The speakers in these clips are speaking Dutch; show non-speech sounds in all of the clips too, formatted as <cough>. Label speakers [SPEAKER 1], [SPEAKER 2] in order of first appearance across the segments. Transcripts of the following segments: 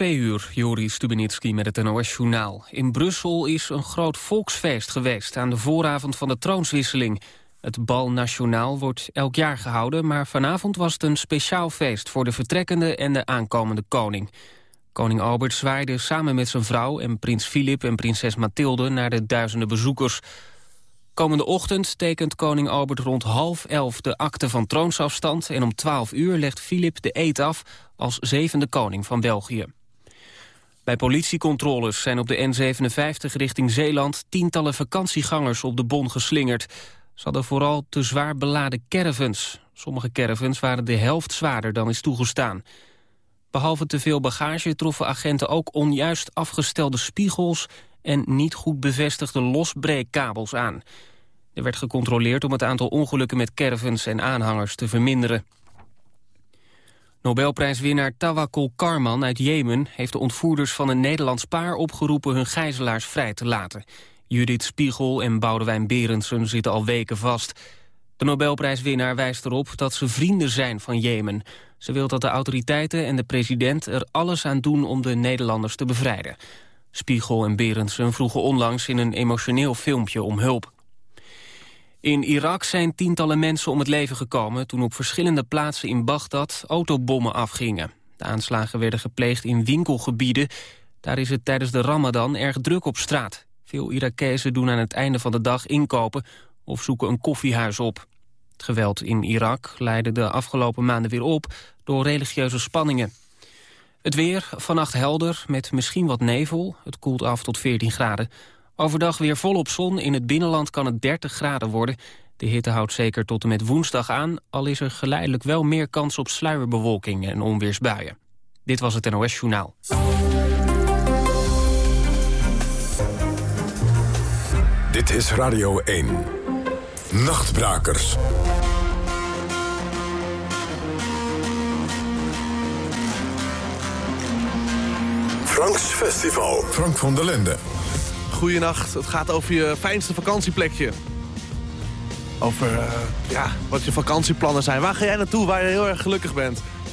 [SPEAKER 1] Twee uur, Joris Stubenitski met het NOS-journaal. In Brussel is een groot volksfeest geweest aan de vooravond van de troonswisseling. Het Bal Nationaal wordt elk jaar gehouden... maar vanavond was het een speciaal feest voor de vertrekkende en de aankomende koning. Koning Albert zwaaide samen met zijn vrouw en prins Filip en prinses Mathilde... naar de duizenden bezoekers. Komende ochtend tekent koning Albert rond half elf de akte van troonsafstand... en om twaalf uur legt Filip de eet af als zevende koning van België. Bij politiecontroles zijn op de N57 richting Zeeland... tientallen vakantiegangers op de bon geslingerd. Ze hadden vooral te zwaar beladen caravans. Sommige caravans waren de helft zwaarder dan is toegestaan. Behalve te veel bagage troffen agenten ook onjuist afgestelde spiegels... en niet goed bevestigde losbreekkabels aan. Er werd gecontroleerd om het aantal ongelukken met caravans en aanhangers te verminderen. Nobelprijswinnaar Tawakkol Karman uit Jemen heeft de ontvoerders van een Nederlands paar opgeroepen hun gijzelaars vrij te laten. Judith Spiegel en Boudewijn Berendsen zitten al weken vast. De Nobelprijswinnaar wijst erop dat ze vrienden zijn van Jemen. Ze wil dat de autoriteiten en de president er alles aan doen om de Nederlanders te bevrijden. Spiegel en Berendsen vroegen onlangs in een emotioneel filmpje om hulp. In Irak zijn tientallen mensen om het leven gekomen... toen op verschillende plaatsen in Bagdad autobommen afgingen. De aanslagen werden gepleegd in winkelgebieden. Daar is het tijdens de ramadan erg druk op straat. Veel Irakezen doen aan het einde van de dag inkopen... of zoeken een koffiehuis op. Het geweld in Irak leidde de afgelopen maanden weer op... door religieuze spanningen. Het weer, vannacht helder, met misschien wat nevel. Het koelt af tot 14 graden. Overdag weer volop zon. In het binnenland kan het 30 graden worden. De hitte houdt zeker tot en met woensdag aan... al is er geleidelijk wel meer kans op sluierbewolking en onweersbuien. Dit was het NOS Journaal.
[SPEAKER 2] Dit is Radio 1. Nachtbrakers. Franks Festival. Frank van der Linden.
[SPEAKER 3] Goedenacht. Het gaat over je fijnste vakantieplekje. Over uh, ja, wat je vakantieplannen zijn. Waar ga jij naartoe waar je heel erg gelukkig bent? 0800-1121.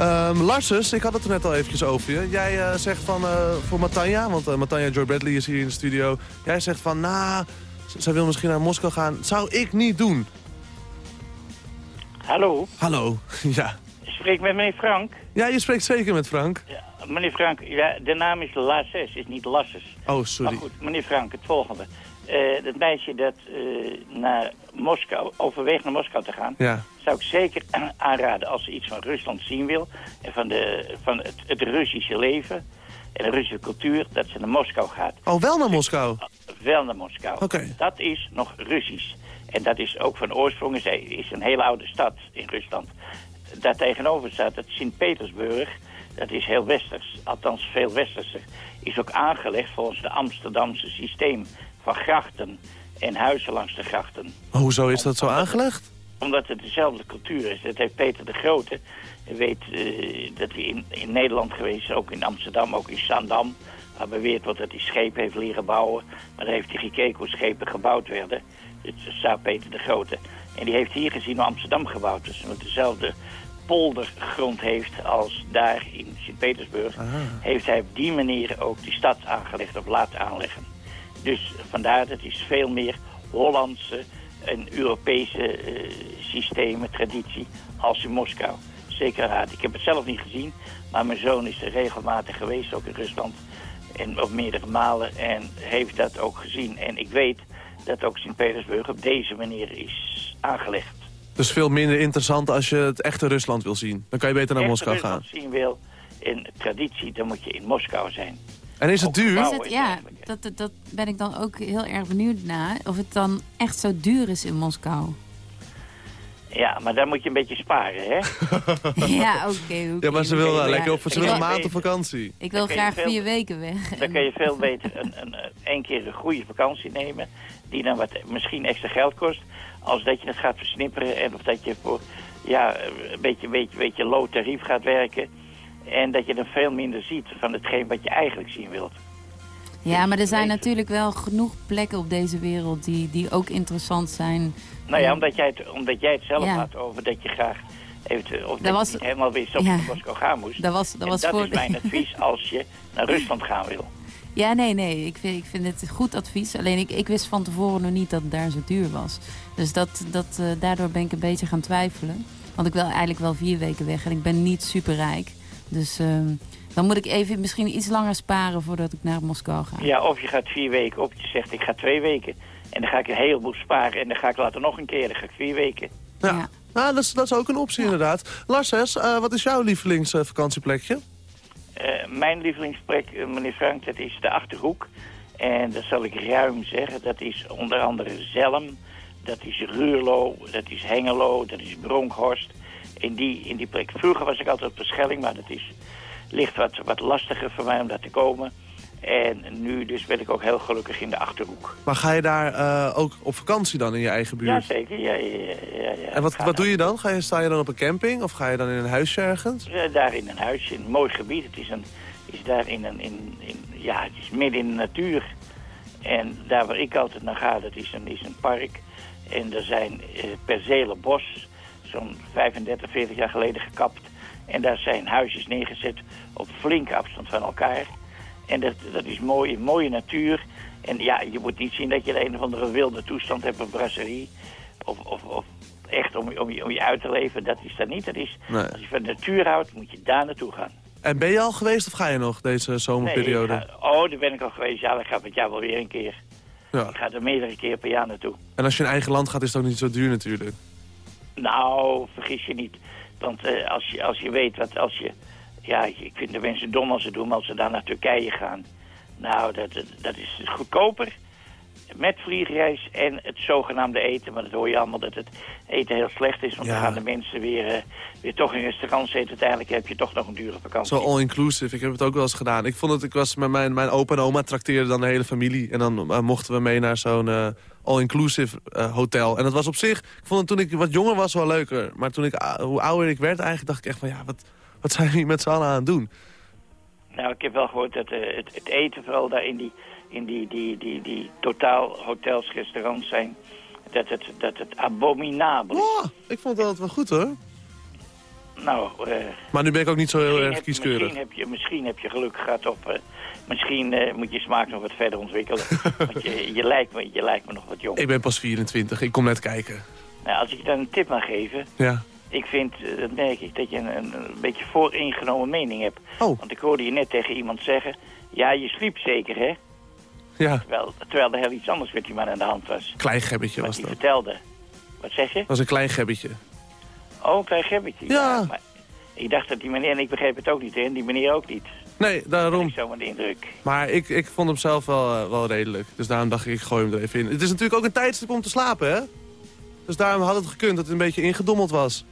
[SPEAKER 3] Um, Larsus, ik had het er net al eventjes over je. Jij uh, zegt van, uh, voor Matanja, want uh, Matanja Joy Bradley is hier in de studio. Jij zegt van, nou, zij wil misschien naar Moskou gaan. Zou ik niet doen.
[SPEAKER 4] Hallo.
[SPEAKER 3] Hallo, <laughs> ja.
[SPEAKER 4] Ik spreek met meneer Frank.
[SPEAKER 3] Ja, je spreekt zeker met Frank.
[SPEAKER 4] Ja, meneer Frank, ja, de naam is Lasses, is niet Lasses.
[SPEAKER 3] Oh, sorry.
[SPEAKER 4] Maar goed, meneer Frank, het volgende. Uh, dat meisje dat uh, naar Moskou, overweegt naar Moskou te gaan...
[SPEAKER 3] Ja.
[SPEAKER 4] zou ik zeker <clears throat> aanraden als ze iets van Rusland zien wil... en van, de, van het, het Russische leven en de Russische cultuur... dat ze naar Moskou gaat.
[SPEAKER 3] Oh, wel naar Moskou?
[SPEAKER 4] Wel naar Moskou.
[SPEAKER 3] Oké.
[SPEAKER 4] Dat is nog Russisch. En dat is ook van oorsprong is, is een hele oude stad in Rusland. Daar tegenover staat het Sint-Petersburg... Dat is heel westers, althans veel westerser. Is ook aangelegd volgens het Amsterdamse systeem van grachten en huizen langs de grachten.
[SPEAKER 3] Hoezo is dat zo aangelegd?
[SPEAKER 4] Omdat het dezelfde cultuur is. Dat heeft Peter de Grote. Hij weet uh, dat hij in, in Nederland geweest is, ook in Amsterdam, ook in Zandam. Waar beweerd wordt dat hij schepen heeft leren bouwen. Maar daar heeft hij gekeken hoe schepen gebouwd werden. Het staat Peter de Grote. En die heeft hier gezien hoe Amsterdam gebouwd is. Met dezelfde poldergrond heeft als daar in Sint-Petersburg... heeft hij op die manier ook die stad aangelegd of laten aanleggen. Dus vandaar dat het is veel meer Hollandse en Europese uh, systemen, traditie als in Moskou. Zeker raad. Ik heb het zelf niet gezien, maar mijn zoon is er regelmatig geweest, ook in Rusland. En op meerdere malen en heeft dat ook gezien. En ik weet dat ook Sint-Petersburg op deze manier is aangelegd.
[SPEAKER 3] Dus veel minder interessant als je het echte Rusland wil zien. Dan kan je beter naar Moskou gaan.
[SPEAKER 4] Als je zien wil in traditie, dan moet je in Moskou zijn.
[SPEAKER 3] En is het duur?
[SPEAKER 5] Is het, ja, dat, dat ben ik dan ook heel erg benieuwd naar. Of het dan echt zo duur is in Moskou.
[SPEAKER 4] Ja, maar daar moet je een beetje sparen, hè? <laughs>
[SPEAKER 5] ja, oké. Okay,
[SPEAKER 3] ja, maar ze wil wel lekker op ze wil een maand op vakantie.
[SPEAKER 5] Ik wil graag veel, vier weken weg.
[SPEAKER 4] Dan kun je veel beter een, een, een, keer een goede vakantie nemen... die dan wat, misschien extra geld kost... als dat je het gaat versnipperen... en of dat je voor ja, een beetje, beetje, beetje low tarief gaat werken... en dat je dan veel minder ziet van hetgeen wat je eigenlijk zien wilt.
[SPEAKER 5] Ja, maar er zijn natuurlijk wel genoeg plekken op deze wereld die, die ook interessant zijn.
[SPEAKER 4] Nou ja, omdat jij het, omdat jij het zelf ja. had over dat je graag Eventueel, of dat, was, je niet helemaal wist of je naar Moskou gaan moest.
[SPEAKER 5] Dat, was, dat, was
[SPEAKER 4] dat is mijn advies <laughs> als je naar Rusland gaan wil.
[SPEAKER 5] Ja, nee, nee. Ik vind, ik vind het goed advies. Alleen ik, ik wist van tevoren nog niet dat het daar zo duur was. Dus dat, dat, uh, daardoor ben ik een beetje gaan twijfelen. Want ik wil eigenlijk wel vier weken weg en ik ben niet super rijk. Dus uh, dan moet ik even misschien iets langer sparen voordat ik naar Moskou ga.
[SPEAKER 4] Ja, of je gaat vier weken, of je zegt ik ga twee weken. En dan ga ik een heleboel sparen en dan ga ik later nog een keer. Dan ga ik vier weken.
[SPEAKER 3] Ja, ja. Nou, dat, is, dat is ook een optie inderdaad. Larses, uh, wat is jouw lievelingsvakantieplekje?
[SPEAKER 4] Uh, mijn lievelingsplek, meneer Frank, dat is de Achterhoek. En dat zal ik ruim zeggen. Dat is onder andere Zelm, dat is Ruurlo, dat is Hengelo, dat is Bronkhorst. In die, in die plek. Vroeger was ik altijd op de Schelling, maar dat is, ligt wat, wat lastiger voor mij om daar te komen. En nu dus ben ik ook heel gelukkig in de Achterhoek.
[SPEAKER 3] Maar ga je daar uh, ook op vakantie dan in je eigen buurt?
[SPEAKER 4] Jazeker, ja, ja, ja, ja.
[SPEAKER 3] En wat, wat doe je dan? Ga je, sta je dan op een camping of ga je dan in een huisje ergens?
[SPEAKER 4] Ja, daar in een huisje, in een mooi gebied. Het is, een, is daar in een, in, in, ja, het is midden in de natuur. En daar waar ik altijd naar ga, dat is een, is een park. En er zijn uh, percelen bos, zo'n 35, 40 jaar geleden gekapt. En daar zijn huisjes neergezet op flinke afstand van elkaar. En dat, dat is mooi, mooie natuur. En ja, je moet niet zien dat je een of andere wilde toestand hebt, een brasserie. Of, of, of echt om, om, je, om je uit te leven, dat is dat niet. Dat is, nee. Als je van de natuur houdt, moet je daar naartoe gaan.
[SPEAKER 3] En ben je al geweest of ga je nog deze zomerperiode?
[SPEAKER 4] Nee, ga, oh, daar ben ik al geweest. Ja, dan ga ik met jou wel weer een keer. Ja. Ik ga er meerdere keer per jaar naartoe.
[SPEAKER 3] En als je in eigen land gaat, is het ook niet zo duur natuurlijk?
[SPEAKER 4] Nou, vergis je niet. Want uh, als, je, als je weet wat als je ja, ik vind de mensen dom als ze doen, maar als ze dan naar Turkije gaan. Nou, dat, dat is goedkoper met vliegreis en het zogenaamde eten. Maar dat hoor je allemaal dat het eten heel slecht is. Want dan gaan de mensen weer, uh, weer toch in restaurants eten. Uiteindelijk heb je toch nog een dure vakantie.
[SPEAKER 3] Zo all-inclusive. Ik heb het ook wel eens gedaan. Ik vond het, ik was met mijn, mijn opa en oma trakteerden dan de hele familie. En dan uh, mochten we mee naar zo'n uh, all-inclusive hotel. En dat was op zich, ik vond het toen ik wat jonger was wel leuker. Maar toen ik, hoe ouder ik werd eigenlijk, dacht ik echt van ja, wat wat zijn jullie met z'n allen aan het doen?
[SPEAKER 4] Nou, ik heb wel gehoord dat het, het, eten vooral daar in die, in die, die, die, die totaal hotels, restaurants zijn... dat het, dat het abominabel is.
[SPEAKER 3] Oh, ik vond het altijd wel goed, hoor.
[SPEAKER 4] Nou, uh,
[SPEAKER 3] Maar nu ben ik ook niet zo heel erg kieskeurig.
[SPEAKER 4] Misschien heb je, misschien heb je geluk gehad op... Uh, misschien moet je smaak nog wat verder ontwikkelen. <laughs> Want je, je, lijkt me, je lijkt me nog wat jong.
[SPEAKER 3] Ik ben pas 24, ik kom net kijken.
[SPEAKER 4] Nou, als ik je dan een tip mag geven...
[SPEAKER 3] Ja
[SPEAKER 4] ik vind, eh, dat merk ik, dat je een, een, een beetje vooringenomen mening hebt.
[SPEAKER 3] Oh.
[SPEAKER 4] Want ik hoorde je net tegen iemand zeggen... ja, je sliep zeker, hè?
[SPEAKER 3] Ja.
[SPEAKER 4] Terwijl, terwijl er heel iets anders met die man aan de hand was.
[SPEAKER 3] Klein gebbetje was
[SPEAKER 4] dat. vertelde. Wat zeg je? Dat
[SPEAKER 3] was een klein gebbetje.
[SPEAKER 4] Oh, een klein gebbetje.
[SPEAKER 3] Ja.
[SPEAKER 4] ja maar ik dacht dat die meneer, en ik begreep het ook niet, en die meneer ook niet.
[SPEAKER 3] Nee, daarom.
[SPEAKER 4] Ik de indruk.
[SPEAKER 3] Maar ik, ik vond hem zelf wel, uh, wel redelijk. Dus daarom dacht ik, ik gooi hem er even in. Het is natuurlijk ook een tijdstip om te slapen, hè? Dus daarom had het gekund dat het een beetje ingedommeld was.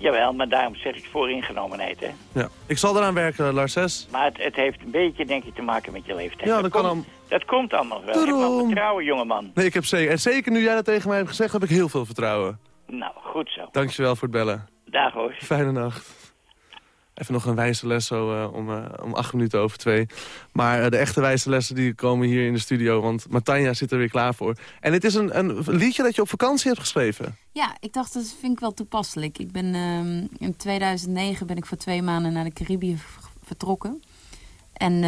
[SPEAKER 4] Jawel, maar daarom zeg ik vooringenomenheid, hè.
[SPEAKER 3] Ja, ik zal eraan werken, Larses.
[SPEAKER 4] Maar het, het, heeft een beetje, denk ik, te maken met je leeftijd.
[SPEAKER 3] Ja, dat,
[SPEAKER 4] dat
[SPEAKER 3] kan
[SPEAKER 4] komt, Dat komt allemaal wel. Daarom. Ik heb wel vertrouwen, jongeman.
[SPEAKER 3] Nee, ik heb zeker... En zeker nu jij dat tegen mij hebt gezegd, heb ik heel veel vertrouwen.
[SPEAKER 4] Nou, goed zo.
[SPEAKER 3] Dankjewel voor het bellen.
[SPEAKER 4] Dag hoor.
[SPEAKER 3] Fijne nacht. Even nog een wijze les zo uh, om, uh, om acht minuten over twee. Maar uh, de echte wijze lessen die komen hier in de studio. Want Matanja zit er weer klaar voor. En het is een, een liedje dat je op vakantie hebt geschreven.
[SPEAKER 5] Ja, ik dacht dat vind ik wel toepasselijk. Ik ben, ehm, in 2009 ben ik voor twee maanden naar de Caribië vertrokken. En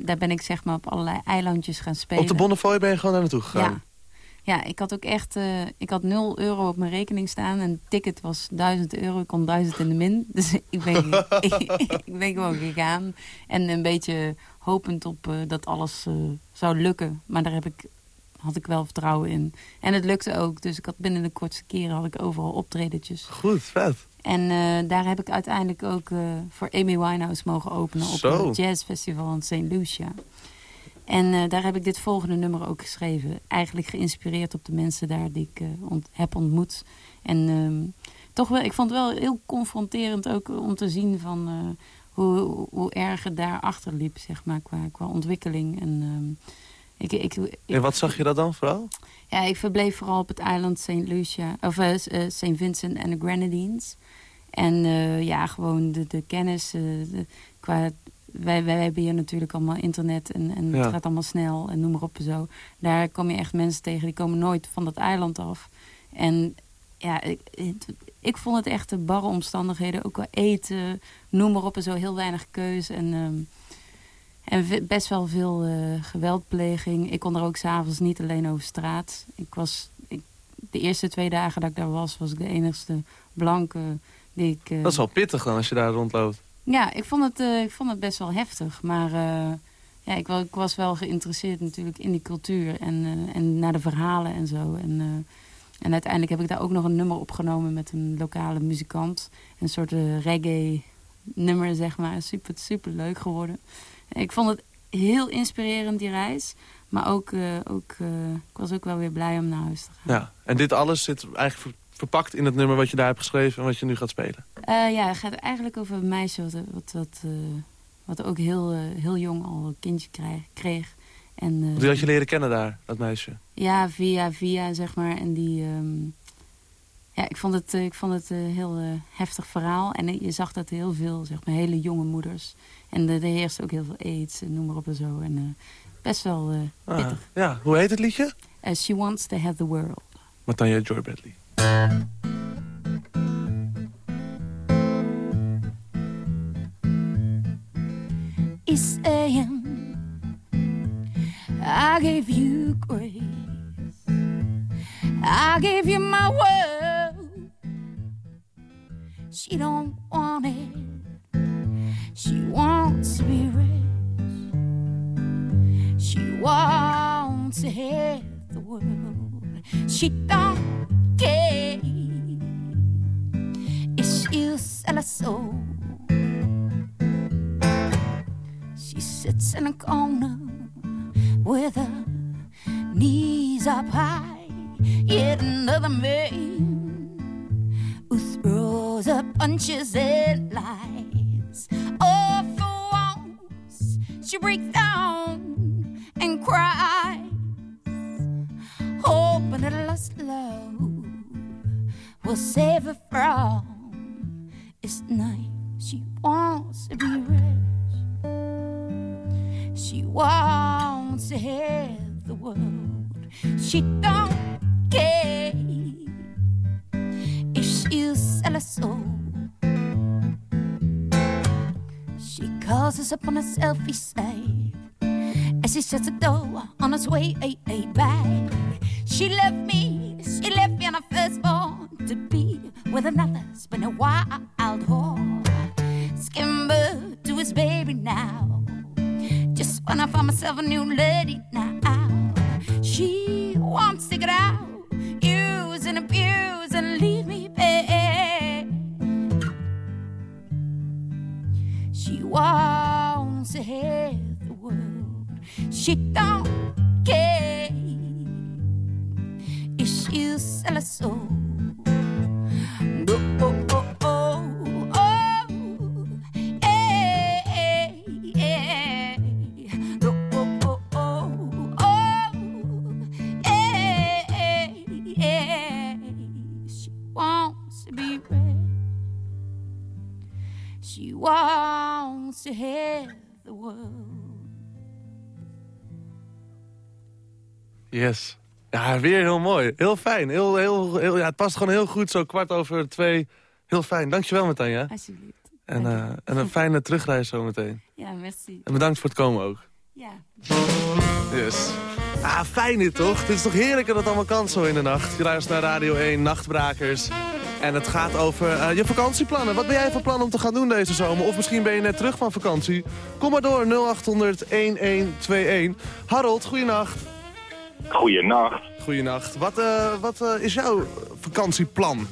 [SPEAKER 5] daar ben ik zeg maar op allerlei eilandjes gaan spelen.
[SPEAKER 3] Op de Bonnefoy ben je gewoon daar naartoe gegaan?
[SPEAKER 5] Ja. Ja, ik had ook echt, uh, ik had 0 euro op mijn rekening staan en het ticket was 1000 euro. Ik kon 1000 in de min. <laughs> Dus ik ben, ik, <laughs> ik, ben gewoon gegaan. En een beetje hopend op uh, dat alles uh, zou lukken. Maar daar heb ik, had ik wel vertrouwen in. En het lukte ook. Dus ik had binnen de kortste keren had ik overal optredetjes.
[SPEAKER 3] Goed, vet.
[SPEAKER 5] En daar heb ik uiteindelijk ook voor Amy Winehouse mogen openen op
[SPEAKER 3] Zo.
[SPEAKER 5] het jazzfestival in St. Lucia. En uh, daar heb ik dit volgende nummer ook geschreven. Eigenlijk geïnspireerd op de mensen daar die ik uh, ont heb ontmoet. En uh, toch wel, ik vond het wel heel confronterend ook om te zien van uh, hoe, hoe erg het daarachter liep, zeg maar, qua, qua ontwikkeling. En, ehm, ik, ik, ik,
[SPEAKER 3] en wat zag je dat dan vooral?
[SPEAKER 5] Ja, ik verbleef vooral op het eiland St. Lucia, of St. Vincent en de Grenadines. En ja, gewoon de, de kennis de, qua wij, wij hebben hier natuurlijk allemaal internet en, en
[SPEAKER 3] Ja.
[SPEAKER 5] het gaat allemaal snel en noem maar op en zo. Daar kom je echt mensen tegen, die komen nooit van dat eiland af. En ja, ik, ik vond het echt de barre omstandigheden. Ook wel eten, noem maar op en zo. Heel weinig keus. En, ehm, en best wel veel uh, geweldpleging. Ik kon er ook s'avonds niet alleen over straat. Ik was, ik, de eerste twee dagen dat ik daar was, was ik de enigste blanke die ik...
[SPEAKER 3] dat is wel pittig dan als je daar rondloopt.
[SPEAKER 5] Ja, ik vond het, ik vond het best wel heftig. Maar ja, ik, ik, was wel geïnteresseerd natuurlijk in die cultuur en, uh, en naar de verhalen en zo. En, en uiteindelijk heb ik daar ook nog een nummer opgenomen met een lokale muzikant. Een soort reggae nummer, zeg maar. Super, super leuk geworden. Ik vond het heel inspirerend, die reis. Maar ook, ook ik was ook wel weer blij om naar huis te gaan.
[SPEAKER 3] Ja, en dit alles zit eigenlijk verpakt in het nummer wat je daar hebt geschreven en wat je nu gaat spelen?
[SPEAKER 5] ja, het gaat eigenlijk over een meisje wat, wat, wat wat ook heel, uh, heel jong al een kindje kreeg. kreeg. En,
[SPEAKER 3] Wie had je leren kennen daar, dat meisje?
[SPEAKER 5] Ja, via via, zeg maar. En die... Um, ja, ik vond het, ik vond het een heel heftig verhaal. En je zag dat heel veel, zeg maar, hele jonge moeders. En er heerst ook heel veel aids en noem maar op en zo. En best wel ah, pittig.
[SPEAKER 3] ja, hoe heet het liedje?
[SPEAKER 5] She Wants to Have the World.
[SPEAKER 3] Matanja Joy Bradley.
[SPEAKER 6] Is saying, I gave you grace, I gave you my world. She don't want it, she wants to be rich, she wants to have the world. She don't she'll sell She sits in a corner with her knees up high. Yet another man who throws up punches and lies. All for once, she breaks down and cries, hoping that lost love will save her from this night. She wants to be rich. She wants to have the world. She don't care if she'll sell her soul. She calls us up on a selfie side as she shuts the door on its way back. She left me, she left me on her firstborn to be with another. It's been a wild whore. Skimmer to his baby now Just when I find myself a new lady now. She wants to get out, use and abuse and leave me bare. She wants to have the world. She don't care she'll sell her soul.
[SPEAKER 3] Yes. Ja, weer heel mooi. Heel fijn. Heel, heel, heel, ja, het past gewoon heel goed, zo kwart over twee. Heel fijn. Dankjewel, Matanja.
[SPEAKER 5] Alsjeblieft.
[SPEAKER 3] En, uh, en een fijne terugreis zometeen. <laughs>
[SPEAKER 5] Ja, merci.
[SPEAKER 3] En bedankt voor het komen ook.
[SPEAKER 5] Ja.
[SPEAKER 3] Yes. Ah, fijn dit toch? Het is toch heerlijk dat het allemaal kan zo in de nacht. Je luistert naar Radio 1, Nachtbrakers. En het gaat over uh, je vakantieplannen. Wat ben jij van plan om te gaan doen deze zomer? Of misschien ben je net terug van vakantie? Kom maar door, 0800-1121. Harold, goeienacht.
[SPEAKER 7] Goeienacht.
[SPEAKER 3] Goeienacht. Wat, uh, wat uh, is jouw vakantieplan?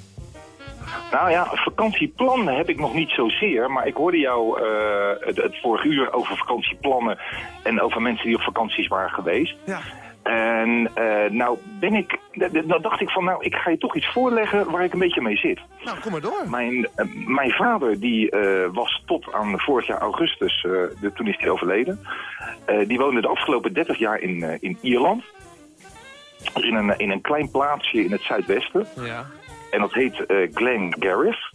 [SPEAKER 7] Nou ja, vakantieplan heb ik nog niet zozeer. Maar ik hoorde jou het, het vorige uur over vakantieplannen en over mensen die op vakanties waren geweest.
[SPEAKER 3] Ja.
[SPEAKER 7] En uh, nou ben ik, dan dacht ik van nou, ik ga je toch iets voorleggen waar ik een beetje mee zit.
[SPEAKER 3] Nou, kom maar door.
[SPEAKER 7] Mijn, uh, mijn vader die uh, was tot aan vorig jaar augustus, de, toen is hij overleden. die woonde de afgelopen 30 jaar in, in Ierland. In een, in een klein plaatsje in het zuidwesten.
[SPEAKER 3] Ja.
[SPEAKER 7] En dat heet Glen Gareth.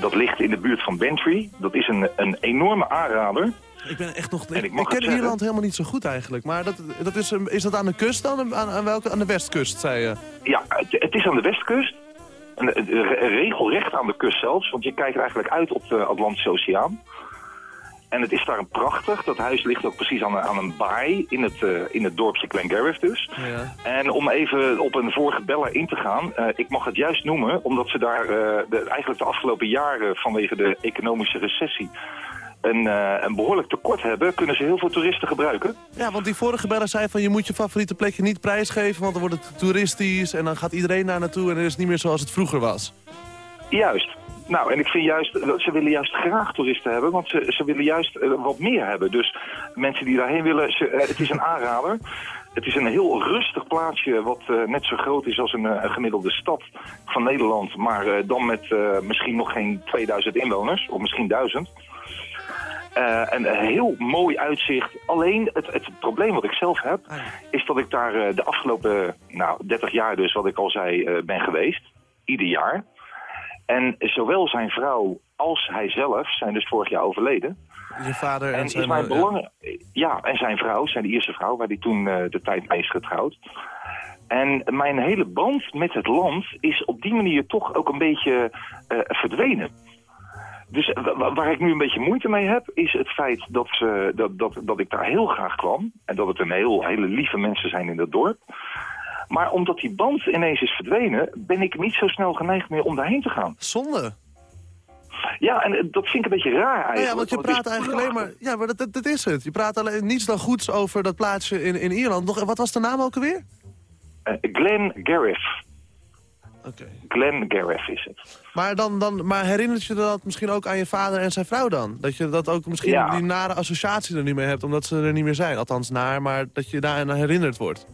[SPEAKER 7] Dat ligt in de buurt van Bantry. Dat is een, een enorme aanrader.
[SPEAKER 3] Ik ben echt nog... Ik, ik ken Ierland helemaal niet zo goed eigenlijk. Maar dat, dat is, is dat aan de kust dan? Aan, aan welke? Aan de westkust, zei je?
[SPEAKER 7] Ja, het, het is aan de westkust. een, een regelrecht aan de kust zelfs. Want je kijkt eigenlijk uit op de Atlantische Oceaan. En het is daar een prachtig. Dat huis ligt ook precies aan, aan een baai in het, uh, in het dorpje Glengarriff dus. Ja. En om even op een vorige beller in te gaan. Uh, ik mag het juist noemen omdat ze daar uh, de, eigenlijk de afgelopen jaren vanwege de economische recessie een, een behoorlijk tekort hebben, kunnen ze heel veel toeristen gebruiken.
[SPEAKER 3] Ja, want die vorige beller zei van je moet je favoriete plekje niet prijsgeven, want dan wordt het toeristisch en dan gaat iedereen daar naartoe en het is niet meer zoals het vroeger was.
[SPEAKER 7] Juist. Nou, en ik vind juist, ze willen juist graag toeristen hebben, want ze, ze willen juist uh, wat meer hebben. Dus mensen die daarheen willen, ze, uh, het is een aanrader. Het is een heel rustig plaatsje wat uh, net zo groot is als een, een, gemiddelde stad van Nederland. Maar dan met misschien nog geen 2000 inwoners, of misschien 1000. en een heel mooi uitzicht. Alleen het, het probleem wat ik zelf heb, is dat ik daar de afgelopen nou, 30 jaar dus, wat ik al zei, ben geweest. Ieder jaar. En zowel zijn vrouw als hij zelf zijn dus vorig jaar overleden.
[SPEAKER 3] Je vader en,
[SPEAKER 7] en
[SPEAKER 3] zijn...
[SPEAKER 7] Is mijn belangen... ja. en zijn vrouw, zijn de eerste vrouw, waar hij toen uh, de tijd mee is getrouwd. En mijn hele band met het land is op die manier toch ook een beetje uh, verdwenen. Dus waar ik nu een beetje moeite mee heb, is het feit dat, ze, dat, dat, dat ik daar heel graag kwam. En dat het een heel, hele lieve mensen zijn in dat dorp. Maar omdat die band ineens is verdwenen, ben ik niet zo snel geneigd meer om daarheen te gaan.
[SPEAKER 3] Zonde.
[SPEAKER 7] Ja, en dat vind ik een beetje raar eigenlijk.
[SPEAKER 3] Ja, want je praat eigenlijk alleen maar... Ja, maar dat, dat, dat, is het. Je praat alleen niets dan goeds over dat plaatsje in, in Ierland. Nog, wat was de naam ook alweer?
[SPEAKER 7] Uh, Glen Garriff.
[SPEAKER 3] Oké. Okay.
[SPEAKER 7] Glen Garriff is het.
[SPEAKER 3] Maar, dan, dan, maar herinnert je dat misschien ook aan je vader en zijn vrouw dan? Dat je dat ook misschien
[SPEAKER 7] ja.
[SPEAKER 3] die nare associatie er niet mee hebt, omdat ze er niet meer zijn. Althans naar, maar dat je daaraan herinnerd wordt.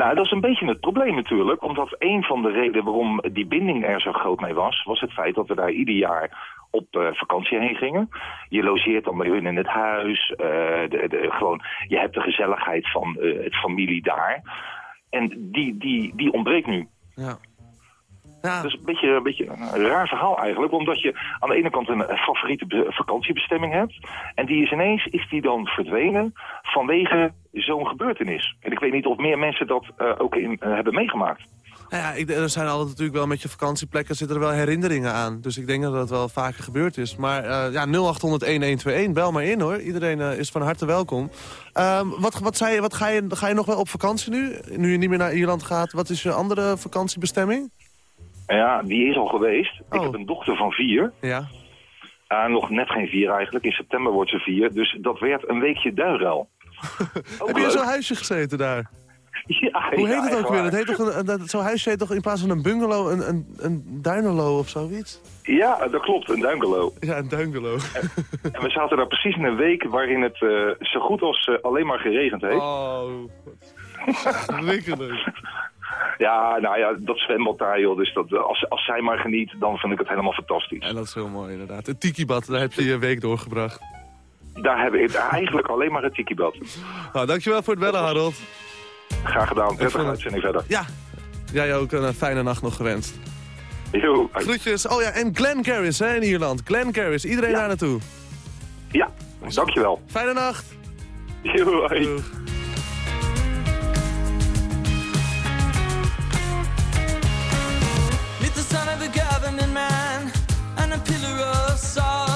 [SPEAKER 7] Nou, dat is een beetje het probleem natuurlijk. Omdat een van de redenen waarom die binding er zo groot mee was... was het feit dat we daar ieder jaar op uh, vakantie heen gingen. Je logeert dan bij hun in het huis. Uh, de, gewoon, je hebt de gezelligheid van uh, het familie daar. En die, die, die ontbreekt nu.
[SPEAKER 3] Ja.
[SPEAKER 7] Ja. Dat is een beetje, een beetje een raar verhaal eigenlijk. Omdat je aan de ene kant een favoriete vakantiebestemming hebt. En die is ineens is die dan verdwenen vanwege zo'n gebeurtenis. En ik weet niet of meer mensen dat uh, ook in, uh, hebben meegemaakt.
[SPEAKER 3] Nou ja, ik, er zijn altijd natuurlijk wel met je vakantieplekken zitten er wel herinneringen aan. Dus ik denk dat dat wel vaker gebeurd is. Maar uh, ja, 0800-1121, bel maar in hoor. Iedereen is van harte welkom. Um, wat, wat, zei je, wat ga, je, ga je nog wel op vakantie nu? Nu je niet meer naar Ierland gaat, wat is je andere vakantiebestemming?
[SPEAKER 7] Ja, die is al geweest. Oh. Ik heb een dochter van vier.
[SPEAKER 3] Ja.
[SPEAKER 7] Uh, nog net geen vier eigenlijk. In september wordt ze vier. Dus dat werd een weekje duinrel. <laughs>
[SPEAKER 3] heb je in zo'n huisje gezeten daar? <laughs>
[SPEAKER 7] Ja,
[SPEAKER 3] Hoe heet
[SPEAKER 7] ja,
[SPEAKER 3] het ook weer? Dat heet toch een, zo'n huisje heet toch in plaats van een bungalow een, een, een duinelo of zoiets?
[SPEAKER 7] Ja, dat klopt. Een duingelo.
[SPEAKER 3] Ja, een duingelo.
[SPEAKER 7] En, en, we zaten daar precies in een week waarin het uh, zo goed als uh, alleen maar geregend heeft.
[SPEAKER 3] Oh, schrikkelijk. <laughs>
[SPEAKER 7] Ja, nou ja, dat zwembad daar, joh. Dus dat, als, als zij maar geniet, dan vind ik het helemaal fantastisch.
[SPEAKER 3] En dat is heel mooi, inderdaad. Het tikibad, daar heb je je week doorgebracht.
[SPEAKER 7] Daar heb ik eigenlijk alleen maar het tikibad.
[SPEAKER 3] Nou, dankjewel voor het bellen, Harold.
[SPEAKER 7] Graag gedaan. Prettige uitzending verder.
[SPEAKER 3] Ja, jij ook een fijne nacht nog gewenst.
[SPEAKER 7] Jo.
[SPEAKER 3] Groetjes. Oh ja, en Glen Carris hè, in Ierland. Glen Carris, iedereen
[SPEAKER 7] ja.
[SPEAKER 3] daar naartoe.
[SPEAKER 7] Ja, dankjewel.
[SPEAKER 3] Fijne nacht.
[SPEAKER 7] Jo,
[SPEAKER 3] Doeg.
[SPEAKER 8] of a government man and a pillar of salt.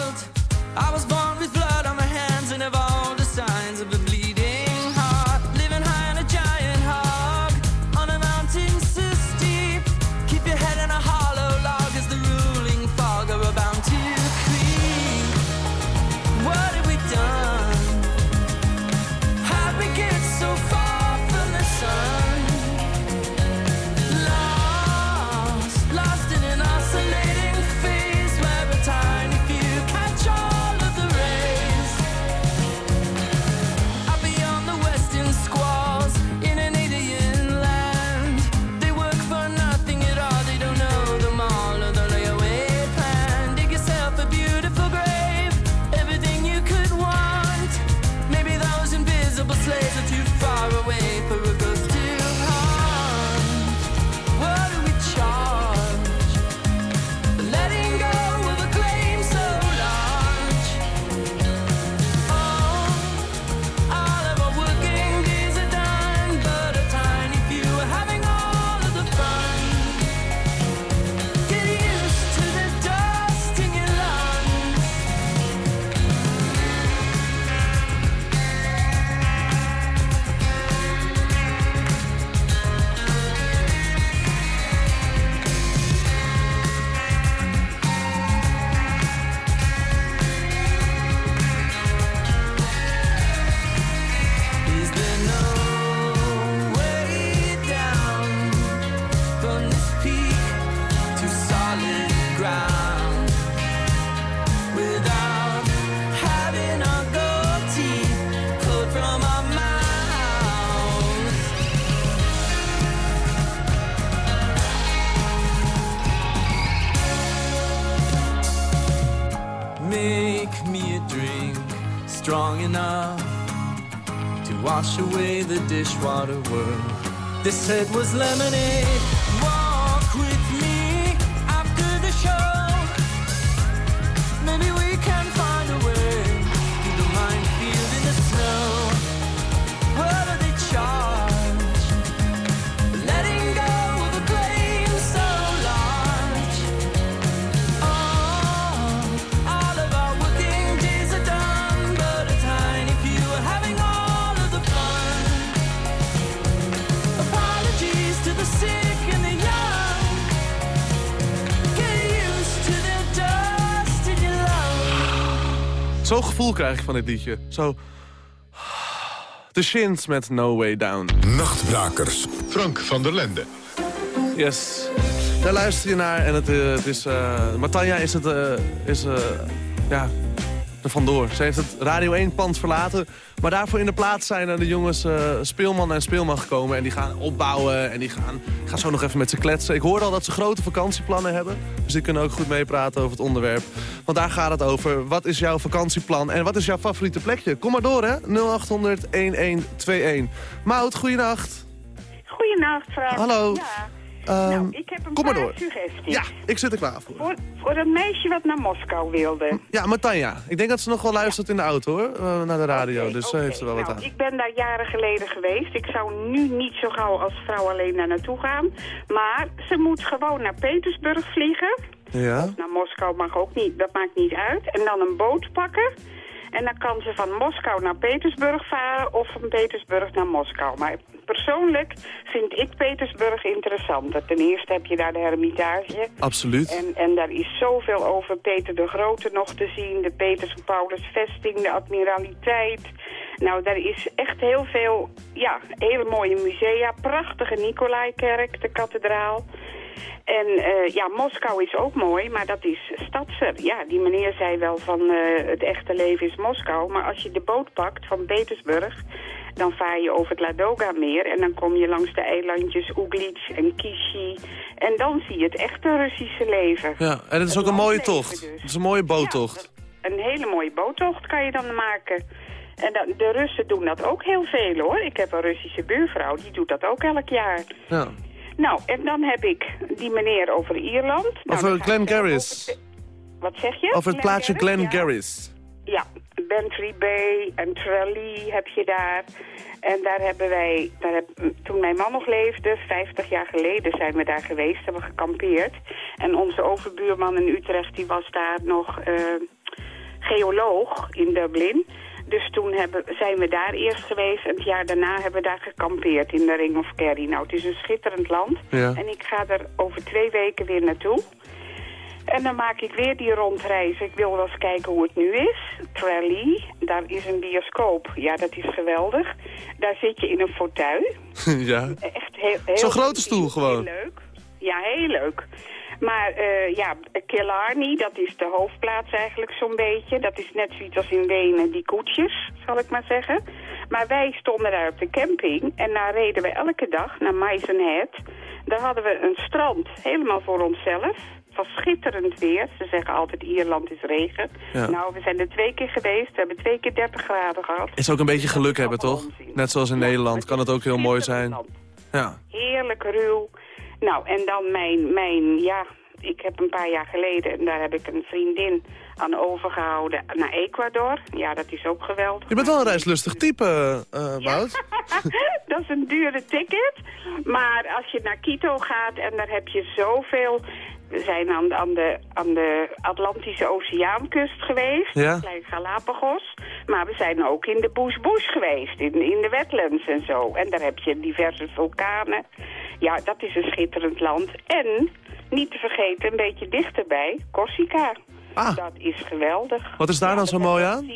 [SPEAKER 8] Strong enough to wash away the dishwater world. They said was lemonade.
[SPEAKER 3] Zo'n gevoel krijg ik van dit liedje. Zo... De Shins met No Way Down.
[SPEAKER 2] Nachtbrakers. Frank van der Lende.
[SPEAKER 3] Yes. Daar luister je naar en het, eh, het is... eh Matanja is het... eh, is, ja, er vandoor. Ze heeft het Radio 1-pand verlaten. Maar daarvoor in de plaats zijn er de jongens eh, Speelman en Speelman gekomen. En die gaan opbouwen en die gaan... Ik ga zo nog even met ze kletsen. Ik hoorde al dat ze grote vakantieplannen hebben. Dus die kunnen ook goed meepraten over het onderwerp. Want daar gaat het over. Wat is jouw vakantieplan en wat is jouw favoriete plekje? Kom maar door, hè. 0800-1121. Maud, goeienacht.
[SPEAKER 9] Goedenacht, Frank.
[SPEAKER 3] Hallo.
[SPEAKER 9] Ja.
[SPEAKER 3] Ehm,
[SPEAKER 9] nou, ik heb een
[SPEAKER 3] kom maar
[SPEAKER 9] paar
[SPEAKER 3] door.
[SPEAKER 9] suggesties.
[SPEAKER 3] Ja, ik zit er klaar voor.
[SPEAKER 9] Voor, voor een meisje wat naar Moskou wilde.
[SPEAKER 3] Ja, Matanja. Ik denk dat ze nog wel luistert in de auto, hoor. eh, naar de radio. Dus ze
[SPEAKER 9] oké.
[SPEAKER 3] heeft er wel wat
[SPEAKER 9] Nou,
[SPEAKER 3] aan.
[SPEAKER 9] Ik ben daar jaren geleden geweest. Ik zou nu niet zo gauw als vrouw alleen daar naartoe gaan. Maar ze moet gewoon naar Petersburg vliegen.
[SPEAKER 3] Ja?
[SPEAKER 9] Naar Moskou mag ook niet, dat maakt niet uit. En dan een boot pakken. En dan kan ze van Moskou naar Petersburg varen of van Petersburg naar Moskou. Maar persoonlijk vind ik Petersburg interessanter. Ten eerste heb je daar de Hermitage.
[SPEAKER 3] Absoluut.
[SPEAKER 9] En, en daar is zoveel over Peter de Grote nog te zien. De Peters en Paulus vesting, de admiraliteit. Nou, daar is echt heel veel, ja, hele mooie musea. Prachtige Nicolaikerk, de kathedraal. En eh, ja, Moskou is ook mooi, maar dat is stadser. Ja, die meneer zei wel van eh, het echte leven is Moskou. Maar als je de boot pakt van Petersburg, dan vaar je over het Ladoga-meer... en dan kom je langs de eilandjes Uglitsch en Kishi. En dan zie je het echte Russische leven.
[SPEAKER 3] Ja, en het is ook een mooie tocht.
[SPEAKER 9] dus.
[SPEAKER 3] Het is een mooie boottocht.
[SPEAKER 9] Ja, een hele mooie boottocht kan je dan maken. En dan, de Russen doen dat ook heel veel hoor. Ik heb een Russische buurvrouw, die doet dat ook elk jaar.
[SPEAKER 3] Ja.
[SPEAKER 9] Nou, en dan heb ik die meneer over Ierland. Nou,
[SPEAKER 3] Over
[SPEAKER 9] ga
[SPEAKER 3] Glen Garris.
[SPEAKER 9] over- Wat zeg je?
[SPEAKER 3] Over het plaatsje Glen
[SPEAKER 9] Ja.
[SPEAKER 3] Garris.
[SPEAKER 9] Ja, Bantry Bay en Tralee heb je daar. En daar hebben wij, daar heb, toen mijn man nog leefde, 50 jaar geleden zijn we daar geweest, hebben we gekampeerd. En onze overbuurman in Utrecht, die was daar nog eh, geoloog in Dublin. Dus toen hebben, zijn we daar eerst geweest en het jaar daarna hebben we daar gekampeerd in de Ring of Kerry. Nou, het is een schitterend land.
[SPEAKER 3] Ja.
[SPEAKER 9] En ik ga er over twee weken weer naartoe. En dan maak ik weer die rondreis. Ik wil wel eens kijken hoe het nu is. Tralee, daar is een bioscoop. Ja, dat is geweldig. Daar zit je in een fauteuil. <laughs>
[SPEAKER 3] ja.
[SPEAKER 9] Echt heel, heel
[SPEAKER 3] Zo'n grote stoel gewoon.
[SPEAKER 9] Heel leuk. Ja, heel leuk. Maar eh, ja, Killarney, dat is de hoofdplaats eigenlijk zo'n beetje. Dat is net zoiets als in Wenen, die koetsjes, zal ik maar zeggen. Maar wij stonden daar op de camping en daar reden we elke dag naar Maisenhead. Daar hadden we een strand, helemaal voor onszelf. Het was schitterend weer. Ze zeggen altijd Ierland is regen.
[SPEAKER 3] Ja.
[SPEAKER 9] Nou, we zijn er twee keer geweest. We hebben twee keer 30 graden gehad.
[SPEAKER 3] Is ook een beetje geluk hebben, toch? Net zoals in
[SPEAKER 9] Ja,
[SPEAKER 3] Nederland kan het ook heel mooi zijn.
[SPEAKER 9] land.
[SPEAKER 3] Ja.
[SPEAKER 9] Heerlijk ruw. Nou, en dan mijn, mijn, ja, ik heb een paar jaar geleden, en daar heb ik een vriendin aan overgehouden, naar Ecuador. Ja, dat is ook geweldig.
[SPEAKER 3] Je bent wel een reislustig type, eh Wout. <laughs>
[SPEAKER 9] dat is een dure ticket. Maar als je naar Quito gaat en daar heb je zoveel... We zijn aan, de- aan, de, aan de Atlantische Oceaankust geweest,
[SPEAKER 3] Ja.
[SPEAKER 9] Klein Galapagos. Maar we zijn ook in de Bush Bush geweest, in, in de wetlands en zo. En daar heb je diverse vulkanen. Ja, dat is een schitterend land. En, niet te vergeten, een beetje dichterbij, Corsica.
[SPEAKER 3] Ah.
[SPEAKER 9] Dat is geweldig.
[SPEAKER 3] Wat is daar
[SPEAKER 9] Ja,
[SPEAKER 3] dan zo mooi aan?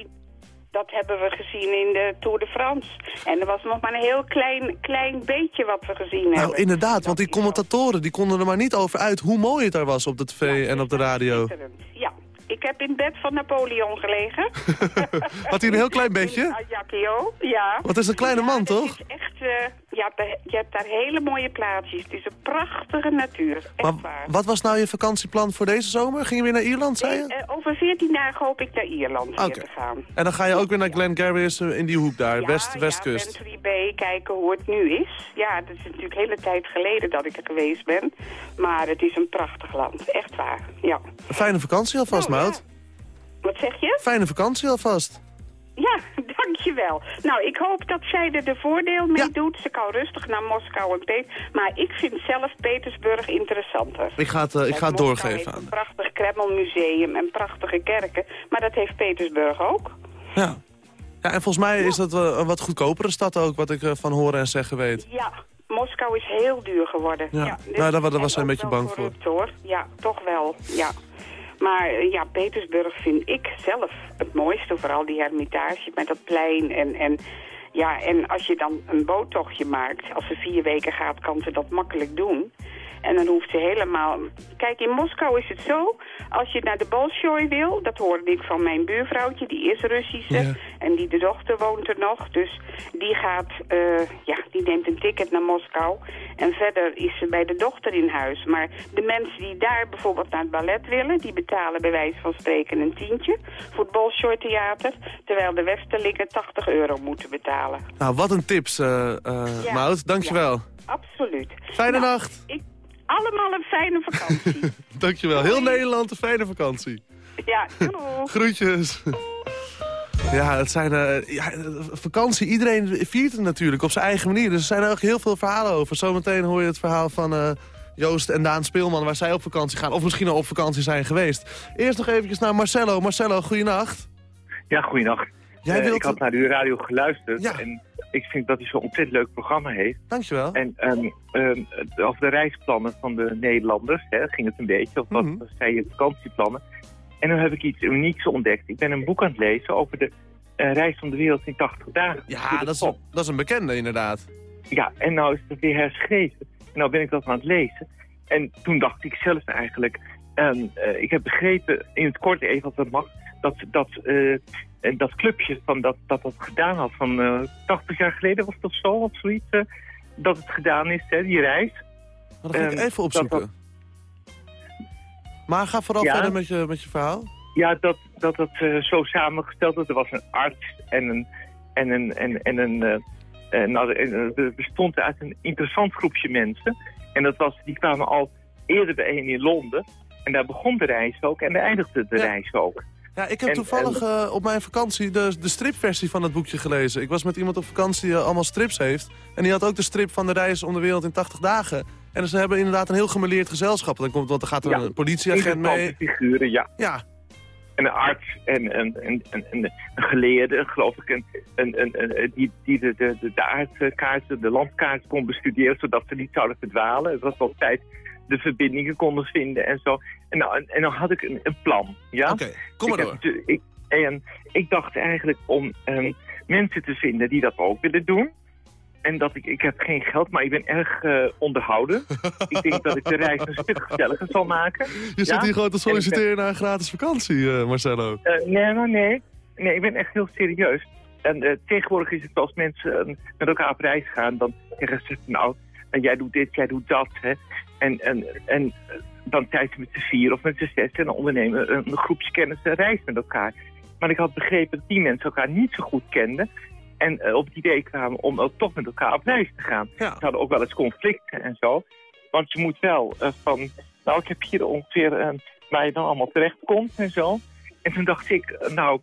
[SPEAKER 9] Dat hebben we gezien in de Tour de France. En er was nog maar een heel klein, klein beetje wat we gezien hebben.
[SPEAKER 3] Nou, inderdaad, want die commentatoren die konden er maar niet over uit hoe mooi het daar was op de tv en op de radio.
[SPEAKER 9] Ja, ik heb in bed van Napoleon gelegen. <laughs>
[SPEAKER 3] Had hij een heel klein
[SPEAKER 9] Ajaccio, ja.
[SPEAKER 3] Wat is een kleine
[SPEAKER 9] Ja,
[SPEAKER 3] man, toch?
[SPEAKER 9] is echt eh, je, hebt, daar- je hebt daar hele mooie plaatsjes. Het is een prachtige natuur. Echt
[SPEAKER 3] Maar
[SPEAKER 9] waar.
[SPEAKER 3] wat was nou je vakantieplan voor deze zomer? Ging je weer naar Ierland, zei je?
[SPEAKER 9] Eh, over 14 dagen hoop ik naar Ierland weer te gaan.
[SPEAKER 3] En dan ga je ook weer naar Glen Garris in die hoek daar,
[SPEAKER 9] Ja,
[SPEAKER 3] west,
[SPEAKER 9] ja,
[SPEAKER 3] westkust.
[SPEAKER 9] Bantry Bay, kijken hoe het nu is. Ja, dat is natuurlijk een hele tijd geleden dat ik er geweest ben. Maar het is een prachtig land, echt waar. Ja.
[SPEAKER 3] Een fijne vakantie alvast,
[SPEAKER 9] Nou, ja.
[SPEAKER 3] Mout.
[SPEAKER 9] Wat zeg je?
[SPEAKER 3] Fijne vakantie alvast.
[SPEAKER 9] Ja, <laughs> dankjewel. Nou, ik hoop dat zij er de voordeel mee doet. Ze kan rustig naar Moskou en Peter. Maar ik vind zelf Petersburg interessanter.
[SPEAKER 3] Ik ga het, eh, ik ga het doorgeven aan
[SPEAKER 9] een prachtig Kremlmuseum en prachtige kerken. Maar dat heeft Petersburg ook.
[SPEAKER 3] Ja. ja, en volgens mij is dat eh, een wat goedkopere stad ook, wat ik eh, van horen en zeggen weet.
[SPEAKER 9] Ja, Moskou is heel duur geworden.
[SPEAKER 3] Ja.
[SPEAKER 9] dus-
[SPEAKER 3] Nou, daar
[SPEAKER 9] en
[SPEAKER 3] was zij een beetje bang voor.
[SPEAKER 9] corrupt, hoor. Ja, toch wel. Ja. Maar eh, ja, Petersburg vind ik zelf het mooiste. Vooral die hermitage met dat plein. En, en, ja, en als je dan een boottochtje maakt, als ze vier weken gaat, kan ze dat makkelijk doen. En dan hoeft ze helemaal... Kijk, in Moskou is het zo, als je naar de Bolshoi wil... dat hoorde ik van mijn buurvrouwtje, die is Russische...
[SPEAKER 3] Ja.
[SPEAKER 9] en die de dochter woont er nog. Dus die gaat, eh, ja, die neemt een ticket naar Moskou. En verder is ze bij de dochter in huis. Maar de mensen die daar bijvoorbeeld naar het ballet willen... die betalen bij wijze van spreken een tientje voor het Bolshoi Theater... terwijl de Westerlingen 80 euro moeten betalen.
[SPEAKER 3] Nou, wat een tips, eh eh
[SPEAKER 9] Ja.
[SPEAKER 3] Mout. Dankjewel.
[SPEAKER 9] Absoluut.
[SPEAKER 3] Fijne
[SPEAKER 9] Nou,
[SPEAKER 3] nacht.
[SPEAKER 9] Ik, allemaal een fijne vakantie. <laughs>
[SPEAKER 3] Dankjewel. Heel Nederland een fijne vakantie.
[SPEAKER 9] ja, doei.
[SPEAKER 3] Groetjes. Ja, het zijn eh, ja, vakantie. Iedereen viert het natuurlijk op zijn eigen manier. Dus er zijn er ook heel veel verhalen over. Zometeen hoor je het verhaal van eh, Joost en Daan Speelman... waar zij op vakantie gaan. Of misschien al op vakantie zijn geweest. Eerst nog eventjes naar Marcelo. Marcelo, goeienacht.
[SPEAKER 10] Ja, goeienacht.
[SPEAKER 3] Jij
[SPEAKER 10] Eh,
[SPEAKER 3] wilt-
[SPEAKER 10] Ik had naar uw radio geluisterd
[SPEAKER 3] Ja.
[SPEAKER 10] en ik vind dat hij zo'n ontzettend leuk programma heeft.
[SPEAKER 3] Dankjewel.
[SPEAKER 10] En ehm, over de reisplannen van de Nederlanders hè, ging het een beetje, of wat
[SPEAKER 3] Mhm.
[SPEAKER 10] zei je, vakantieplannen. En nu heb ik iets unieks ontdekt. Ik ben een boek aan het lezen over de eh, reis om de wereld in 80 dagen.
[SPEAKER 3] Ja, dat is, dat is een bekende inderdaad.
[SPEAKER 10] Ja, en nou is het weer herschreven. En nou ben ik dat aan het lezen. En toen dacht ik zelf eigenlijk... ehm, eh, ik heb begrepen, in het kort even als dat mag... dat, dat, eh, dat clubje van dat, dat dat gedaan had van eh 80 jaar geleden... was dat zo of zoiets? eh, dat het gedaan is, hè, die reis.
[SPEAKER 3] Dat ga ik
[SPEAKER 10] Ehm,
[SPEAKER 3] even opzoeken.
[SPEAKER 10] dat-
[SPEAKER 3] Maar ga vooral
[SPEAKER 10] Ja.
[SPEAKER 3] verder met je, met je verhaal.
[SPEAKER 10] Ja, dat dat, dat eh, zo samengesteld was. Er was een arts en een... En een, en, en een eh, eh, nou, en, eh, er bestond uit een interessant groepje mensen. En dat was, die kwamen al eerder bijeen in Londen. En daar begon de reis ook en daar eindigde de
[SPEAKER 3] Ja.
[SPEAKER 10] reis ook.
[SPEAKER 3] Ja, ik heb
[SPEAKER 10] En-
[SPEAKER 3] toevallig eh, op mijn vakantie de, de stripversie van het boekje gelezen. Ik was met iemand op vakantie die eh, allemaal strips heeft. En die had ook de strip van de reis om de wereld in 80 dagen. En ze hebben inderdaad een heel gemeleerd gezelschap. Dan komt, want er gaat er
[SPEAKER 10] Ja,
[SPEAKER 3] een politieagent mee.
[SPEAKER 10] Figuren, ja.
[SPEAKER 3] Ja,
[SPEAKER 10] En een arts en een, een, een, een, geleerde, geloof ik, een, een, een- die, die de, de, de, de aardkaarten, de landkaart kon bestuderen, zodat ze niet zouden verdwalen. Het was wel tijd de verbindingen konden vinden en zo. En, nou, en, en dan had ik een, een plan, ja?
[SPEAKER 3] oké. Kom maar
[SPEAKER 10] ik
[SPEAKER 3] door.
[SPEAKER 10] heb ik, en ik dacht eigenlijk om ehm, mensen te vinden die dat ook willen doen. En dat ik, ik heb geen geld, maar ik ben erg eh, onderhouden. <laughs> ik denk dat ik de reis een stuk gezelliger zal maken.
[SPEAKER 3] Je zit hier gewoon te
[SPEAKER 10] ben-
[SPEAKER 3] solliciteren naar een gratis vakantie, eh, Marcelo.
[SPEAKER 10] eh, nee, maar nee. Nee, ik ben echt heel serieus. En tegenwoordig is het als mensen eh, met elkaar op reis gaan, dan zeggen ze, nou, en jij doet dit, jij doet dat. Hè. En, en, en dan tijd met z'n vier of met z'n zes en dan ondernemen een groepje kennissen een reis met elkaar. Maar ik had begrepen dat die mensen elkaar niet zo goed kenden. En eh, op het idee kwamen om ook toch met elkaar op reis te gaan.
[SPEAKER 3] Ja.
[SPEAKER 10] Ze hadden ook wel eens conflicten en zo. Want je moet wel eh, van, nou ik heb hier ongeveer eh, waar je dan allemaal terecht komt en zo. En toen dacht ik, eh, nou,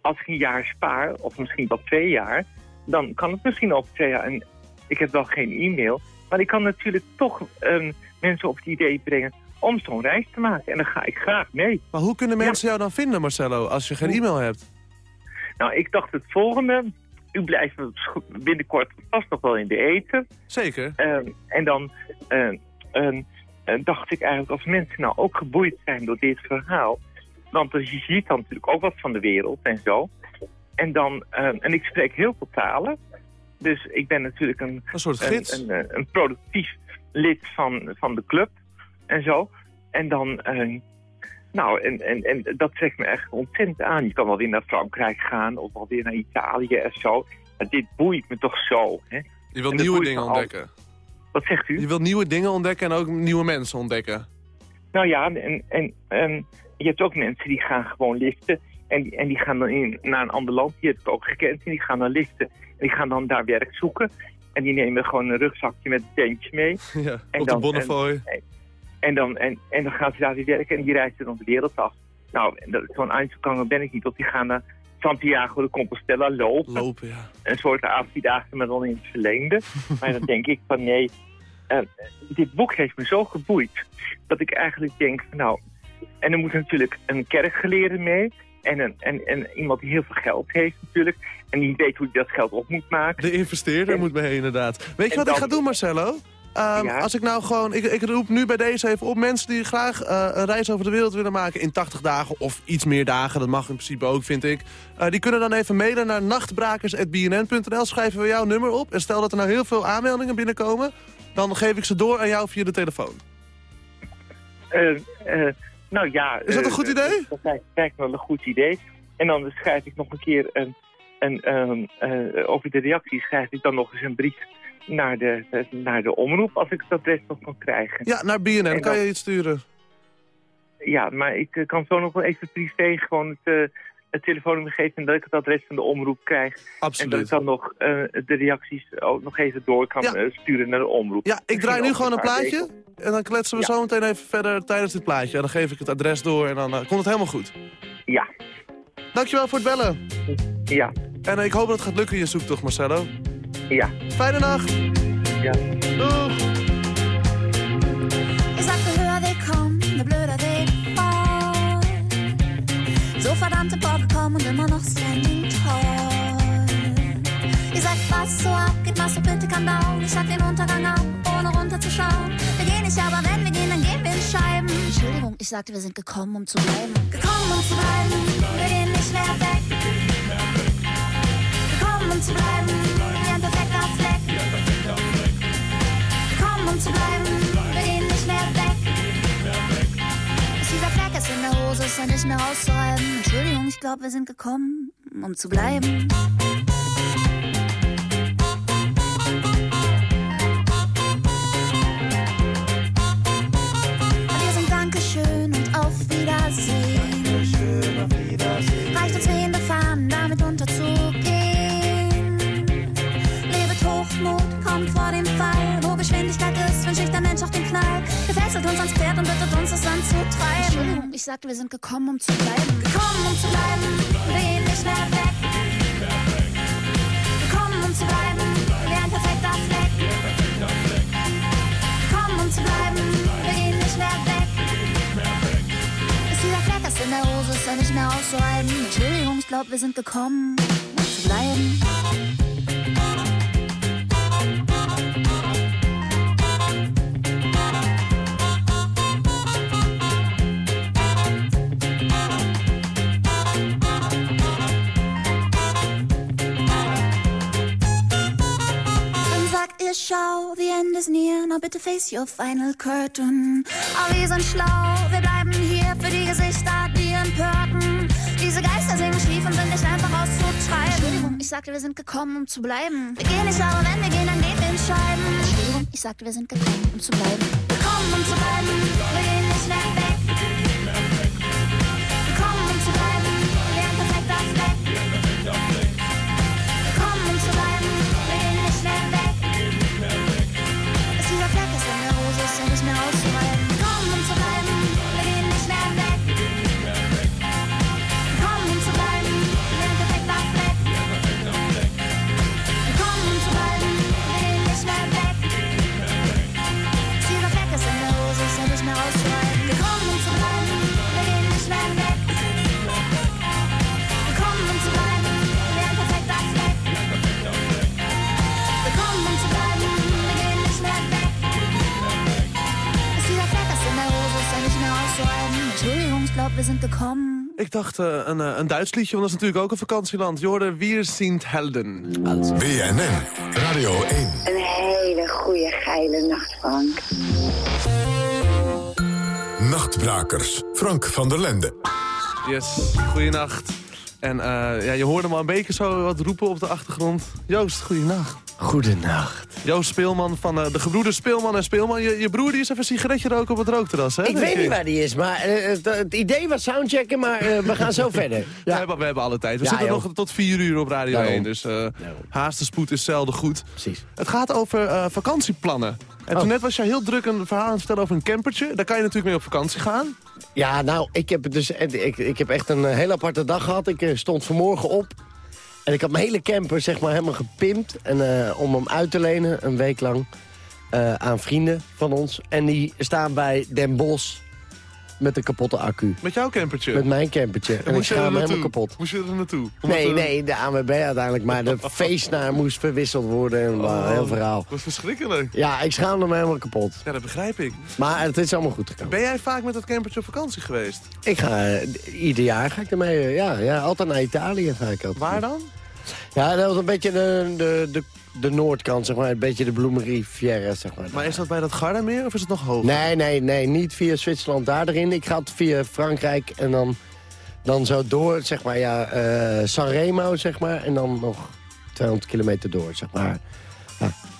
[SPEAKER 10] als ik een jaar spaar, of misschien wel twee jaar, dan kan het misschien over twee jaar. En ik heb wel geen e-mail, maar ik kan natuurlijk toch eh, mensen op het idee brengen om zo'n reis te maken. En dan ga ik graag mee.
[SPEAKER 3] Maar hoe kunnen mensen jou dan vinden, Marcelo, als je geen e-mail hebt?
[SPEAKER 10] Nou, ik dacht het volgende. U blijft binnenkort vast nog wel in de eten.
[SPEAKER 3] Zeker.
[SPEAKER 10] Ehm, en dan eh, eh, dacht ik eigenlijk, als mensen nou ook geboeid zijn door dit verhaal... want je ziet dan natuurlijk ook wat van de wereld en zo. En, dan, en ik spreek heel veel talen. Dus ik ben natuurlijk een,
[SPEAKER 3] Een soort gids.
[SPEAKER 10] een, eh, een productief lid van, van de club en zo. En dan... eh, nou, en, en, en dat trekt me echt ontzettend aan. Je kan wel weer naar Frankrijk gaan of wel weer naar Italië en zo. Maar dit boeit me toch zo. Hè?
[SPEAKER 3] Je wilt nieuwe dingen
[SPEAKER 10] al-
[SPEAKER 3] ontdekken.
[SPEAKER 10] Wat zegt u?
[SPEAKER 3] Je wilt nieuwe dingen ontdekken en ook nieuwe mensen ontdekken.
[SPEAKER 10] Nou ja, en, en, en je hebt ook mensen die gaan gewoon liften. En, die- en die gaan dan in, naar een ander land. Die heb ik ook gekend. En die gaan dan liften. En die gaan dan daar werk zoeken. En die nemen gewoon een rugzakje met een tentje mee. <laughs>
[SPEAKER 3] Ja,
[SPEAKER 10] En
[SPEAKER 3] op de
[SPEAKER 10] dan-
[SPEAKER 3] Bonnefoy.
[SPEAKER 10] En dan, en, en dan gaan ze daar weer werken. En die reizen dan de wereld af. Nou, zo'n Einzelganger ben ik niet. Want die gaan naar Santiago de Compostela lopen.
[SPEAKER 3] Lopen, ja.
[SPEAKER 10] Een soort avonddagen, maar dan in het verlengde. <laughs> maar dan denk ik van nee, eh, dit boek heeft me zo geboeid. Dat ik eigenlijk denk van nou... En er moet natuurlijk een kerkgeleerde mee. En, een, en, en iemand die heel veel geld heeft natuurlijk. En die weet hoe hij dat geld op moet maken.
[SPEAKER 3] De investeerder
[SPEAKER 10] En-
[SPEAKER 3] moet mee inderdaad. Weet je wat ik ga doen, Marcelo? Ehm,
[SPEAKER 10] Ja?
[SPEAKER 3] Als ik nou gewoon, ik, ik roep nu bij deze even op mensen die graag eh, een reis over de wereld willen maken in 80 dagen of iets meer dagen, dat mag in principe ook vind ik. Eh, die kunnen dan even mailen naar nachtbrakers.bnn.nl, schrijven we jouw nummer op en stel dat er nou heel veel aanmeldingen binnenkomen, dan geef ik ze door aan jou via de telefoon.
[SPEAKER 10] Eh, nou ja...
[SPEAKER 3] Is dat een
[SPEAKER 10] eh,
[SPEAKER 3] goed idee?
[SPEAKER 10] Dat lijkt, wel een goed idee. En dan schrijf ik nog een keer een, een, ehm, eh, over de reacties schrijf ik dan nog eens een brief naar de, naar de omroep als ik het adres nog kan krijgen.
[SPEAKER 3] Ja, naar BNN kan je iets sturen.
[SPEAKER 10] Ja, maar ik eh, kan zo nog wel even privé gewoon het, het telefoonnummer geven... en dat ik het adres van de omroep krijg. En dat
[SPEAKER 3] Absoluut.
[SPEAKER 10] ik dan nog eh, de reacties ook nog even door kan
[SPEAKER 3] Ja.
[SPEAKER 10] eh, sturen naar de omroep.
[SPEAKER 3] Ja, ik
[SPEAKER 10] Misschien
[SPEAKER 3] draai nu gewoon een plaatje en dan kletsen we
[SPEAKER 10] Ja.
[SPEAKER 3] zo meteen even verder tijdens dit plaatje. En dan geef ik het adres door en dan eh, komt het helemaal goed.
[SPEAKER 10] Ja,
[SPEAKER 3] Dankjewel voor het bellen.
[SPEAKER 10] ja,
[SPEAKER 3] En ik hoop dat het gaat lukken in je zoektocht, Marcelo.
[SPEAKER 10] ja.
[SPEAKER 3] Fijne nacht.
[SPEAKER 10] ja.
[SPEAKER 3] Doeg.
[SPEAKER 6] Verdammte vorgekommen und immer noch standing tall. Ihr sagt, was so abgeht, machst du bitte kann down. Ich sag den Untergang auf, ohne runterzuschauen. Wir gehen nicht, aber wenn wir gehen, dann gehen wir in Scheiben. Entschuldigung, ich sagte, wir sind gekommen, um zu bleiben. Gekommen, um zu bleiben, wir gehen nicht mehr weg. Gekommen, um zu bleiben, wie ein perfekter Fleck. Gekommen, um zu bleiben, in der Hose, ist ja nicht mehr auszureiben. Entschuldigung, ich glaube, wir sind gekommen, um zu bleiben. Der Mensch auch den Knall. Gefesselt uns ans Pferd und bittet uns, das Land zu treiben. Entschuldigung, ich sagte, wir sind gekommen, um zu bleiben. Gekommen, um zu bleiben, wir gehen nicht mehr weg. Gekommen, um zu bleiben, wie ein perfekter Fleck. Gekommen, um zu bleiben, wir gehen nicht mehr weg. Ist dieser Fleck ist in der Hose, ist ja nicht mehr auszuhalten. Entschuldigung, ich glaube, wir sind gekommen, um zu bleiben. Ihr, schau, the end is near, now bitte face your final curtain. Aber wir sind schlau, wir bleiben hier für die Gesichter, die empörten. Diese Geister singen schief und sind nicht einfach auszutreiben. Entschuldigung, ich sagte, wir sind gekommen, um zu bleiben. Wir gehen nicht, aber wenn wir gehen, dann gehen wir in Scheiben. Entschuldigung, ich sagte, wir sind gekommen, um zu bleiben. Gekommen, um zu bleiben, wir gehen
[SPEAKER 3] Ik dacht eh, een, eh, een Duits liedje, want dat is natuurlijk ook een vakantieland. Je hoorde Wir sind Helden.
[SPEAKER 2] BNN Radio 1.
[SPEAKER 11] Een hele goede geile nacht, Frank.
[SPEAKER 2] Nachtbrakers. Frank van der Lende.
[SPEAKER 3] Yes, goeienacht. En eh, ja, je hoorde me al een beetje zo wat roepen op de achtergrond. Joost, goeienacht.
[SPEAKER 12] Goedenacht.
[SPEAKER 3] Joost Speelman van eh, de gebroeders Speelman en Speelman. Je, je broer die is even een sigaretje roken op het rookterras, hè?
[SPEAKER 12] Ik weet niet waar die is, maar eh, het, het idee was soundchecken, maar we gaan zo <laughs> verder.
[SPEAKER 3] We, hebben, we hebben alle tijd. We
[SPEAKER 12] Ja,
[SPEAKER 3] zitten
[SPEAKER 12] joh.
[SPEAKER 3] nog tot vier uur op Radio
[SPEAKER 12] Daarom.
[SPEAKER 3] 1, dus haast de spoed is zelden goed.
[SPEAKER 12] Precies.
[SPEAKER 3] Het gaat over vakantieplannen. En
[SPEAKER 12] Oh.
[SPEAKER 3] toen net was jij heel druk een verhaal aan het vertellen over een campertje. Daar kan je natuurlijk mee op vakantie gaan.
[SPEAKER 12] Ja, nou, ik heb, dus, ik, ik heb echt een eh, hele aparte dag gehad. Ik eh, stond vanmorgen op en ik had mijn hele camper zeg maar helemaal gepimpt. En, eh, om hem uit te lenen, een week lang, aan vrienden van ons. En die staan bij Den Bosch met een kapotte accu.
[SPEAKER 3] Met jouw campertje.
[SPEAKER 12] Met mijn campertje. En, ik
[SPEAKER 3] je er
[SPEAKER 12] schaam helemaal kapot.
[SPEAKER 3] Moest je er naartoe?
[SPEAKER 12] Nee,
[SPEAKER 3] eh,
[SPEAKER 12] nee, de ANWB uiteindelijk. Maar de <laughs> feestnaar moest verwisseld worden. En
[SPEAKER 3] Oh,
[SPEAKER 12] een heel verhaal.
[SPEAKER 3] Dat is verschrikkelijk.
[SPEAKER 12] Ja, ik schaamde me helemaal kapot.
[SPEAKER 3] Ja, dat begrijp ik.
[SPEAKER 12] Maar het is allemaal goed gekomen.
[SPEAKER 3] Ben jij vaak met dat campertje op vakantie geweest?
[SPEAKER 12] Ik ga, eh, ieder jaar ga ik ermee, eh, ja, ja, altijd naar Italië ga ik altijd.
[SPEAKER 3] Waar dan?
[SPEAKER 12] Ja, dat was een beetje de, de, de, de noordkant, zeg maar. Een beetje de Bloemeriviera, zeg maar.
[SPEAKER 3] Maar is dat bij dat Gardameer of is het nog hoger?
[SPEAKER 12] Nee, nee, nee, niet via Zwitserland daar erin. Ik ga het via Frankrijk en dan, dan zo door, zeg maar, ja, eh Sanremo, zeg maar. En dan nog 200 kilometer door, zeg maar.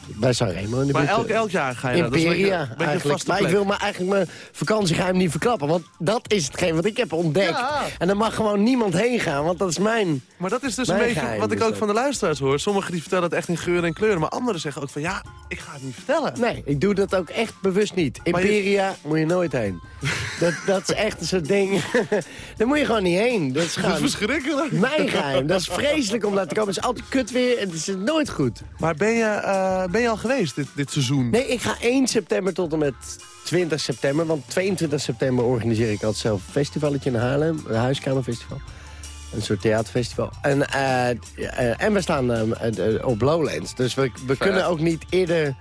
[SPEAKER 12] Bij Sanremo. in de
[SPEAKER 3] Maar elk, elk jaar ga je daar. Dat is
[SPEAKER 12] Imperia,
[SPEAKER 3] een
[SPEAKER 12] eigenlijk. Maar ik wil me eigenlijk mijn vakantiegeheim niet verklappen. Want dat is hetgeen wat ik heb ontdekt.
[SPEAKER 3] Ja.
[SPEAKER 12] En er mag gewoon niemand heen gaan, want dat is mijn...
[SPEAKER 3] Maar dat is dus een beetje
[SPEAKER 12] geheim
[SPEAKER 3] wat ik
[SPEAKER 12] is
[SPEAKER 3] ook
[SPEAKER 12] dat.
[SPEAKER 3] van de luisteraars hoor. Sommigen die vertellen het echt in geuren en kleuren. Maar anderen zeggen ook van ja, ik ga het niet vertellen.
[SPEAKER 12] Nee, ik doe dat ook echt bewust niet.
[SPEAKER 3] Maar je-
[SPEAKER 12] Imperia moet je nooit heen. <laughs> dat, dat is echt een soort ding. <laughs> Daar moet je gewoon niet heen. Dat is
[SPEAKER 3] Dat is
[SPEAKER 12] gewoon
[SPEAKER 3] verschrikkelijk.
[SPEAKER 12] mijn geheim. Dat is vreselijk om daar te komen. Het is altijd kut weer en het is nooit goed.
[SPEAKER 3] Maar ben je, eh, ben je al geweest dit, dit seizoen?
[SPEAKER 12] Nee, ik ga 1 september tot en met 20 september. Want 22 september organiseer ik altijd zelf een festivalletje in Haarlem. Een huiskamerfestival. Een soort theaterfestival. En, eh, eh, en we staan eh, op Lowlands. Dus we, we kunnen ook niet eerder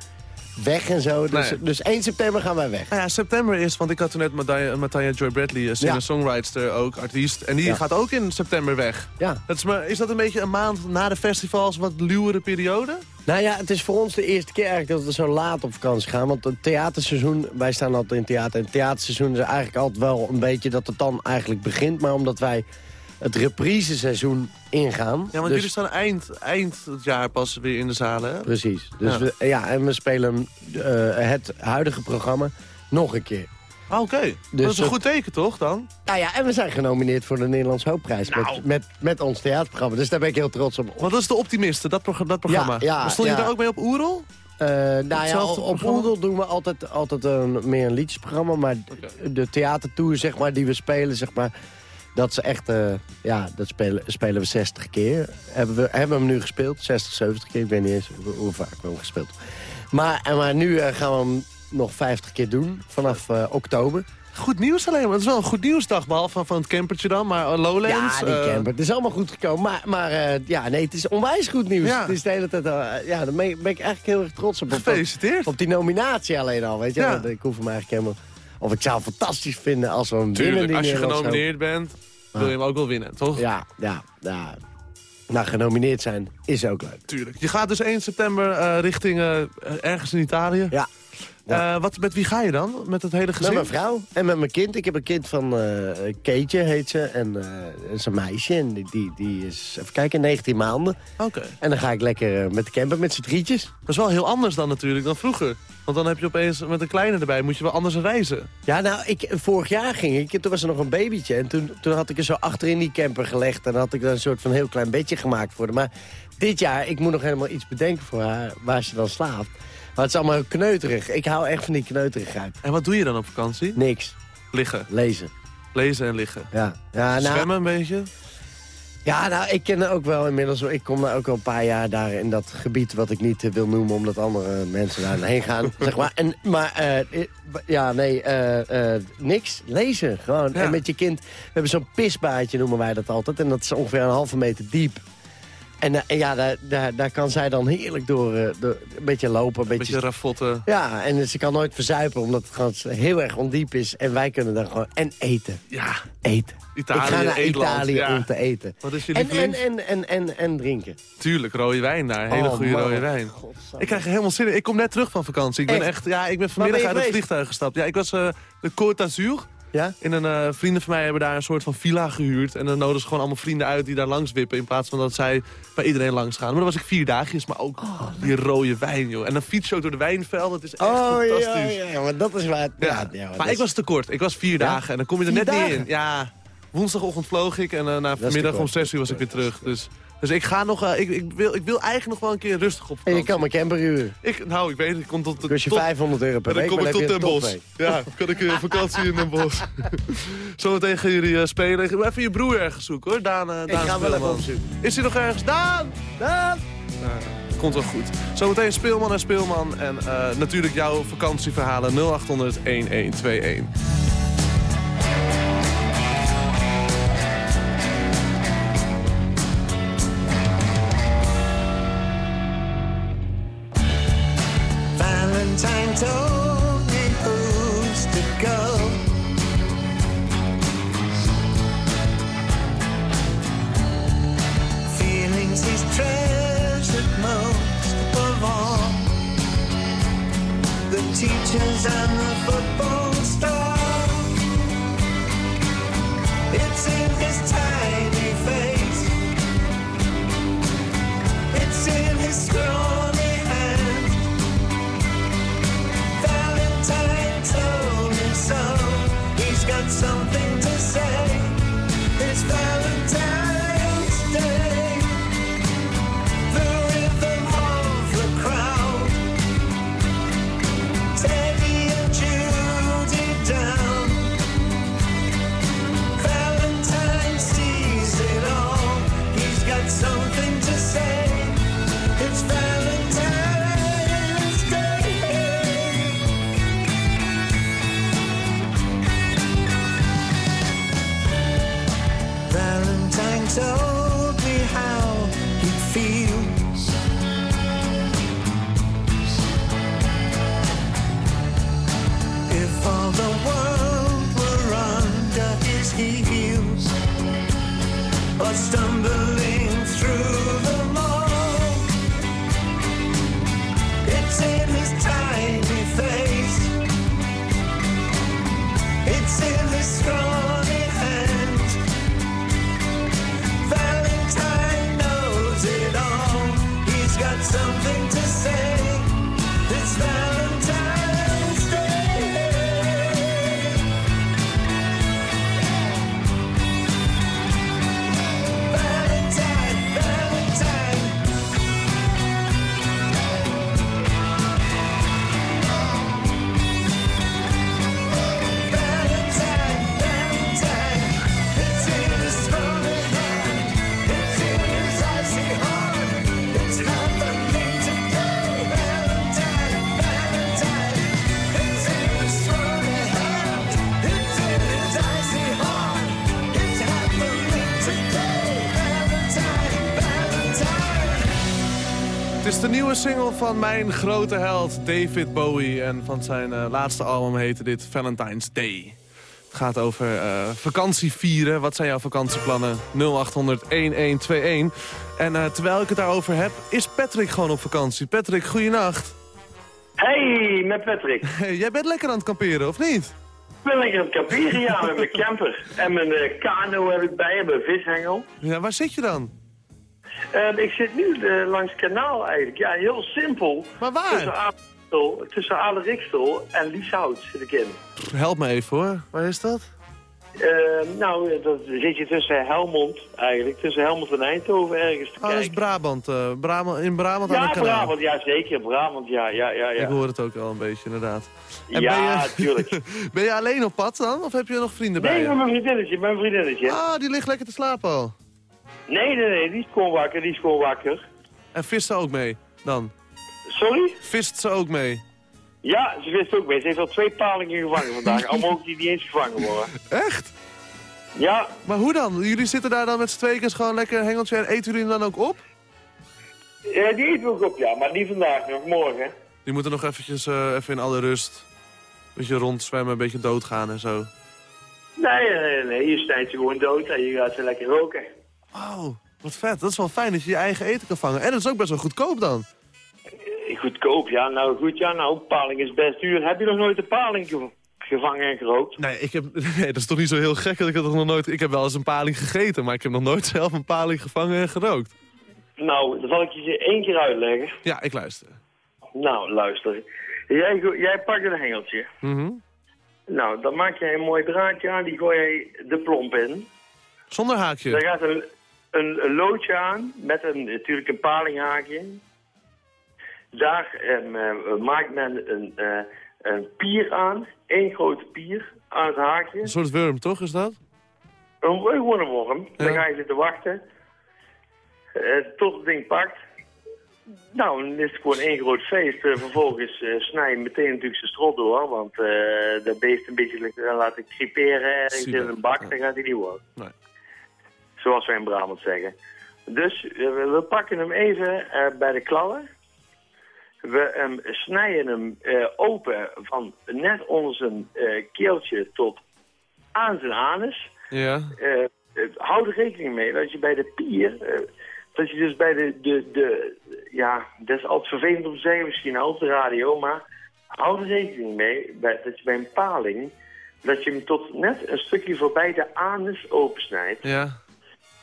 [SPEAKER 12] weg en zo. Dus,
[SPEAKER 3] Nee.
[SPEAKER 12] dus 1 september gaan wij weg.
[SPEAKER 3] Nou ja, september is, want ik had toen net Matanja, Matanja Joy Bradley, eh, singer-songwriter, ook artiest. En die
[SPEAKER 12] Ja.
[SPEAKER 3] gaat ook in september weg.
[SPEAKER 12] Ja.
[SPEAKER 3] Dat is, maar, is dat een beetje een maand na de festivals, wat luwere periode?
[SPEAKER 12] Nou ja, het is voor ons de eerste keer eigenlijk dat we zo laat op vakantie gaan. Want het theaterseizoen, wij staan altijd in theater. En het theaterseizoen is eigenlijk altijd wel een beetje dat het dan eigenlijk begint. Maar omdat wij het repriseseizoen ingaan.
[SPEAKER 3] Ja, want
[SPEAKER 12] dus-
[SPEAKER 3] jullie staan eind, eind het jaar pas weer in de zalen, hè?
[SPEAKER 12] Precies. Dus
[SPEAKER 3] Ja.
[SPEAKER 12] We, ja, en we spelen eh, het huidige programma nog een keer.
[SPEAKER 3] Ah, Oké,
[SPEAKER 12] Dus
[SPEAKER 3] dat is een
[SPEAKER 12] het-
[SPEAKER 3] goed teken, toch, dan?
[SPEAKER 12] Nou ja, en we zijn genomineerd voor de Nederlands Hoopprijs
[SPEAKER 3] Nou.
[SPEAKER 12] met, met, met ons theaterprogramma. Dus daar ben ik heel trots op.
[SPEAKER 3] Want dat is de Optimisten, dat, dat programma.
[SPEAKER 12] Ja, ja,
[SPEAKER 3] Stond je daar ook mee op Oerol?
[SPEAKER 12] Eh, nou ja, op
[SPEAKER 3] programma?
[SPEAKER 12] Oedel doen we altijd, altijd een, meer een liedjesprogramma. Maar de theatertour zeg maar, die we spelen, zeg maar, dat is echt, eh, ja, dat spelen, spelen we 60 keer. Hebben we hebben we hem nu gespeeld, 60, 70 keer. Ik weet niet eens hoe, hoe vaak we hem gespeeld Maar, en maar nu eh, gaan we hem nog 50 keer doen, vanaf eh, oktober.
[SPEAKER 3] Goed nieuws alleen, maar het is wel een goed nieuwsdag, behalve van, van het campertje dan. Maar Lowlands...
[SPEAKER 12] Ja, die camper. Het is allemaal goed gekomen. Maar, maar ja, nee, het is onwijs goed nieuws.
[SPEAKER 3] Ja.
[SPEAKER 12] Het is de hele tijd, ja, daar ben ik, ben ik eigenlijk heel erg trots op.
[SPEAKER 3] Gefeliciteerd.
[SPEAKER 12] op die nominatie alleen al, weet je.
[SPEAKER 3] Ja.
[SPEAKER 12] Want Ik hoef hem eigenlijk helemaal... Of ik zou het fantastisch vinden als we hem winnen.
[SPEAKER 3] Tuurlijk, als je genomineerd bent, wil je hem ook wel winnen, toch?
[SPEAKER 12] Ja, ja, ja. Nou, genomineerd zijn is ook leuk.
[SPEAKER 3] Tuurlijk. Je gaat dus 1 september eh, richting eh, ergens in Italië.
[SPEAKER 12] Ja.
[SPEAKER 3] Eh, wat, met wie ga je dan? Met het hele gezin?
[SPEAKER 12] Met mijn vrouw en met mijn kind. Ik heb een kind van eh Keetje, heet ze. En dat is een meisje. En die, die, die is, even kijken, 19 maanden.
[SPEAKER 3] Oké.
[SPEAKER 12] En dan ga ik lekker met de camper met z'n drietjes.
[SPEAKER 3] Dat is wel heel anders dan natuurlijk dan vroeger. Want dan heb je opeens met een kleine erbij, moet je wel anders reizen.
[SPEAKER 12] Ja, nou, ik, vorig jaar ging ik, toen was er nog een babytje. En toen, toen had ik er zo achterin die camper gelegd. En dan had ik daar een soort van heel klein bedje gemaakt voor haar. Maar dit jaar, ik moet nog helemaal iets bedenken voor haar, waar ze dan slaapt. Maar het is allemaal kneuterig. Ik hou echt van die kneuterigheid.
[SPEAKER 3] En wat doe je dan op vakantie?
[SPEAKER 12] Niks.
[SPEAKER 3] Liggen.
[SPEAKER 12] Lezen.
[SPEAKER 3] Lezen en liggen.
[SPEAKER 12] Ja. Ja, nou,
[SPEAKER 3] Zwemmen een beetje?
[SPEAKER 12] Ja, nou, ik ken ook wel inmiddels... Ik kom daar ook al een paar jaar daar in dat gebied wat ik niet eh, wil noemen... omdat andere mensen daarheen gaan, <laughs> zeg maar. En, maar, eh, ja, nee, eh, niks. Lezen, gewoon.
[SPEAKER 3] Ja.
[SPEAKER 12] En met je kind... We hebben zo'n pisbaadje, noemen wij dat altijd. En dat is ongeveer een halve meter diep. En eh, ja, daar, daar, daar kan zij dan heerlijk door, eh, door een beetje lopen. Een beetje,
[SPEAKER 3] beetje raffotten.
[SPEAKER 12] ja, en ze kan nooit verzuipen, omdat het gewoon heel erg ondiep is. En wij kunnen dan gewoon... En eten.
[SPEAKER 3] Ja,
[SPEAKER 12] Eten.
[SPEAKER 3] Italië,
[SPEAKER 12] ik ga naar
[SPEAKER 3] eetland,
[SPEAKER 12] Italië
[SPEAKER 3] ja.
[SPEAKER 12] om te eten.
[SPEAKER 3] Wat is je
[SPEAKER 12] En, en, en, en, en, en drinken.
[SPEAKER 3] Tuurlijk, rode wijn daar. Hele
[SPEAKER 12] Oh,
[SPEAKER 3] goede
[SPEAKER 12] man.
[SPEAKER 3] rode wijn. Ik krijg er helemaal zin in. Ik kom net terug van vakantie. Ik ben
[SPEAKER 12] Echt?
[SPEAKER 3] echt, ja, ik ben vanmiddag
[SPEAKER 12] ben
[SPEAKER 3] uit het vliegtuig gestapt. Ja, ik was eh, de Côte d'Azur.
[SPEAKER 12] Ja?
[SPEAKER 3] In een, eh, vrienden van mij hebben daar een soort van villa gehuurd. En dan nodigen ze gewoon allemaal vrienden uit die daar langs wippen. In plaats van dat zij bij iedereen langs gaan. Maar dan was ik vier dagjes, maar ook die rode wijn, joh. En dan fiets je ook door de wijnvelden. Het is echt
[SPEAKER 12] Oh
[SPEAKER 3] fantastisch.
[SPEAKER 12] ja, ja, maar dat is waar... Ja,
[SPEAKER 3] Ja,
[SPEAKER 12] ja,
[SPEAKER 3] maar
[SPEAKER 12] dat
[SPEAKER 3] ik
[SPEAKER 12] is-
[SPEAKER 3] was te kort. Ik was vier dagen en dan kom je er
[SPEAKER 12] Vier
[SPEAKER 3] net niet in. Ja, woensdagochtend vloog ik en eh, na vanmiddag om zes uur was ik weer terug. Dus, dus ik ga nog, eh, ik, ik, wil, ik wil eigenlijk nog wel een keer rustig op
[SPEAKER 12] En je kan mijn camper huren.
[SPEAKER 3] Ik, nou, ik weet het, ik kom tot...
[SPEAKER 12] Kost je
[SPEAKER 3] tot
[SPEAKER 12] 500 euro per
[SPEAKER 3] en dan
[SPEAKER 12] week,
[SPEAKER 3] kom ik tot Den Bosch.
[SPEAKER 12] topweek.
[SPEAKER 3] Ja, kan ik eh, vakantie in Den Bosch. <laughs> Zometeen gaan jullie eh, spelen. Even je broer ergens zoeken hoor, Daan, uh,
[SPEAKER 12] Ik ga wel even opzoeken.
[SPEAKER 3] Is hij nog ergens? Daan!
[SPEAKER 12] Daan!
[SPEAKER 3] komt wel goed. Zometeen Speelman en Speelman. En eh, natuurlijk jouw vakantieverhalen 0800 1121.
[SPEAKER 13] time to
[SPEAKER 3] van mijn grote held David Bowie. En van zijn eh, laatste album heette dit Valentine's Day. Het gaat over eh, vakantie vieren. Wat zijn jouw vakantieplannen? 0800 1121. En eh, terwijl ik het daarover heb, is Patrick gewoon op vakantie. Patrick, goeienacht.
[SPEAKER 14] Hey, met Patrick. <laughs>
[SPEAKER 3] Hey, jij bent lekker aan het kamperen, of niet?
[SPEAKER 14] Ik ben lekker aan het kamperen, ja, met mijn camper. En mijn kano heb ik bij, en mijn vishengel.
[SPEAKER 3] Ja, waar zit je dan?
[SPEAKER 14] Ik zit nu eh, langs het kanaal eigenlijk. Ja, heel simpel.
[SPEAKER 3] Maar waar?
[SPEAKER 14] Tussen Adelrikstel, tussen en Lieshout zit ik in.
[SPEAKER 3] Help me even hoor. Waar is dat?
[SPEAKER 14] Eh, nou, eh, dat zit je tussen Helmond eigenlijk. Tussen Helmond en Eindhoven ergens te
[SPEAKER 3] Oh, dat is
[SPEAKER 14] kijken.
[SPEAKER 3] Brabant. eh, Brabant in Brabant aan
[SPEAKER 14] Ja,
[SPEAKER 3] het kanaal.
[SPEAKER 14] Brabant, ja zeker. Brabant, ja, ja, ja. ja.
[SPEAKER 3] Ik hoor het ook wel een beetje, inderdaad.
[SPEAKER 14] Ja, tuurlijk. <laughs>
[SPEAKER 3] ben je alleen op pad dan? Of heb je nog vrienden bij
[SPEAKER 14] Nee,
[SPEAKER 3] je?
[SPEAKER 14] met mijn vriendinnetje, met mijn vriendinnetje.
[SPEAKER 3] Ah, die ligt lekker te slapen al.
[SPEAKER 14] Nee, nee, nee, die is gewoon wakker, die is gewoon wakker.
[SPEAKER 3] En vist ze ook mee, dan?
[SPEAKER 14] Sorry?
[SPEAKER 3] Vist ze ook mee?
[SPEAKER 14] Ja, ze wist ook mee. Ze heeft al twee palingen gevangen vandaag. Al mogen die niet eens gevangen worden. <laughs>
[SPEAKER 3] Echt?
[SPEAKER 14] Ja.
[SPEAKER 3] Maar hoe dan? Jullie zitten daar dan met z'n tweeën gewoon lekker een hengeltje en eten jullie hem dan ook op?
[SPEAKER 14] Ja, die eten we ook op, ja. Maar niet vandaag, nog morgen.
[SPEAKER 3] Die moeten nog eventjes eh, even in alle rust. Een beetje rondzwemmen, een beetje doodgaan en zo.
[SPEAKER 14] Nee, nee, nee, nee. Je snijdt ze gewoon dood en je gaat ze lekker roken.
[SPEAKER 3] Oh, wat vet. Dat is wel fijn dat je je eigen eten kan vangen. En dat is ook best wel goedkoop dan.
[SPEAKER 14] Goedkoop, ja. Nou goed, ja. Nou, paling is best duur. Heb je nog nooit een paling ge- gevangen en gerookt?
[SPEAKER 3] Nee, ik heb, <laughs> nee, dat is toch niet zo heel gek. dat Ik, heb toch nog nooit, ik heb wel eens een paling gegeten, maar ik heb nog nooit zelf een paling gevangen en gerookt.
[SPEAKER 14] Nou, dan zal ik je ze één keer uitleggen.
[SPEAKER 3] Ja, ik luister.
[SPEAKER 14] Nou, luister. Jij, jij pakt een hengeltje.
[SPEAKER 3] Mhm.
[SPEAKER 14] Nou, dan maak je een mooi draadje aan, die gooi je de plomp in.
[SPEAKER 3] Zonder haakje.
[SPEAKER 14] Daar gaat een, een, een loodje aan, met een, natuurlijk een palinghaakje. Daar ehm, eh, maakt men een, eh, een pier aan, één grote pier aan het haakje.
[SPEAKER 3] Een soort worm, toch, is dat?
[SPEAKER 14] Een, gewoon een worm. Dan ga je zitten wachten. eh, tot het ding pakt. Nou, dan is het gewoon één groot feest. Vervolgens eh, snij je meteen natuurlijk zijn strot door. Want dat beest een beetje laten creperen ergens in een bak, dan gaat hij niet worden.
[SPEAKER 3] Nee.
[SPEAKER 14] Zoals wij in Brabant zeggen. Dus eh, we, pakken hem even eh, bij de klauwen. We ehm, snijden hem eh, open van net onder zijn keeltje tot aan zijn anus.
[SPEAKER 3] Ja.
[SPEAKER 14] Eh, hou er rekening mee dat je bij de pier, dat je dus bij de, de, de, ja, dat is altijd vervelend om te zeggen misschien op de radio, maar hou er rekening mee bij, dat je bij een paling, dat je hem tot net een stukje voorbij de anus opensnijdt,
[SPEAKER 3] Ja.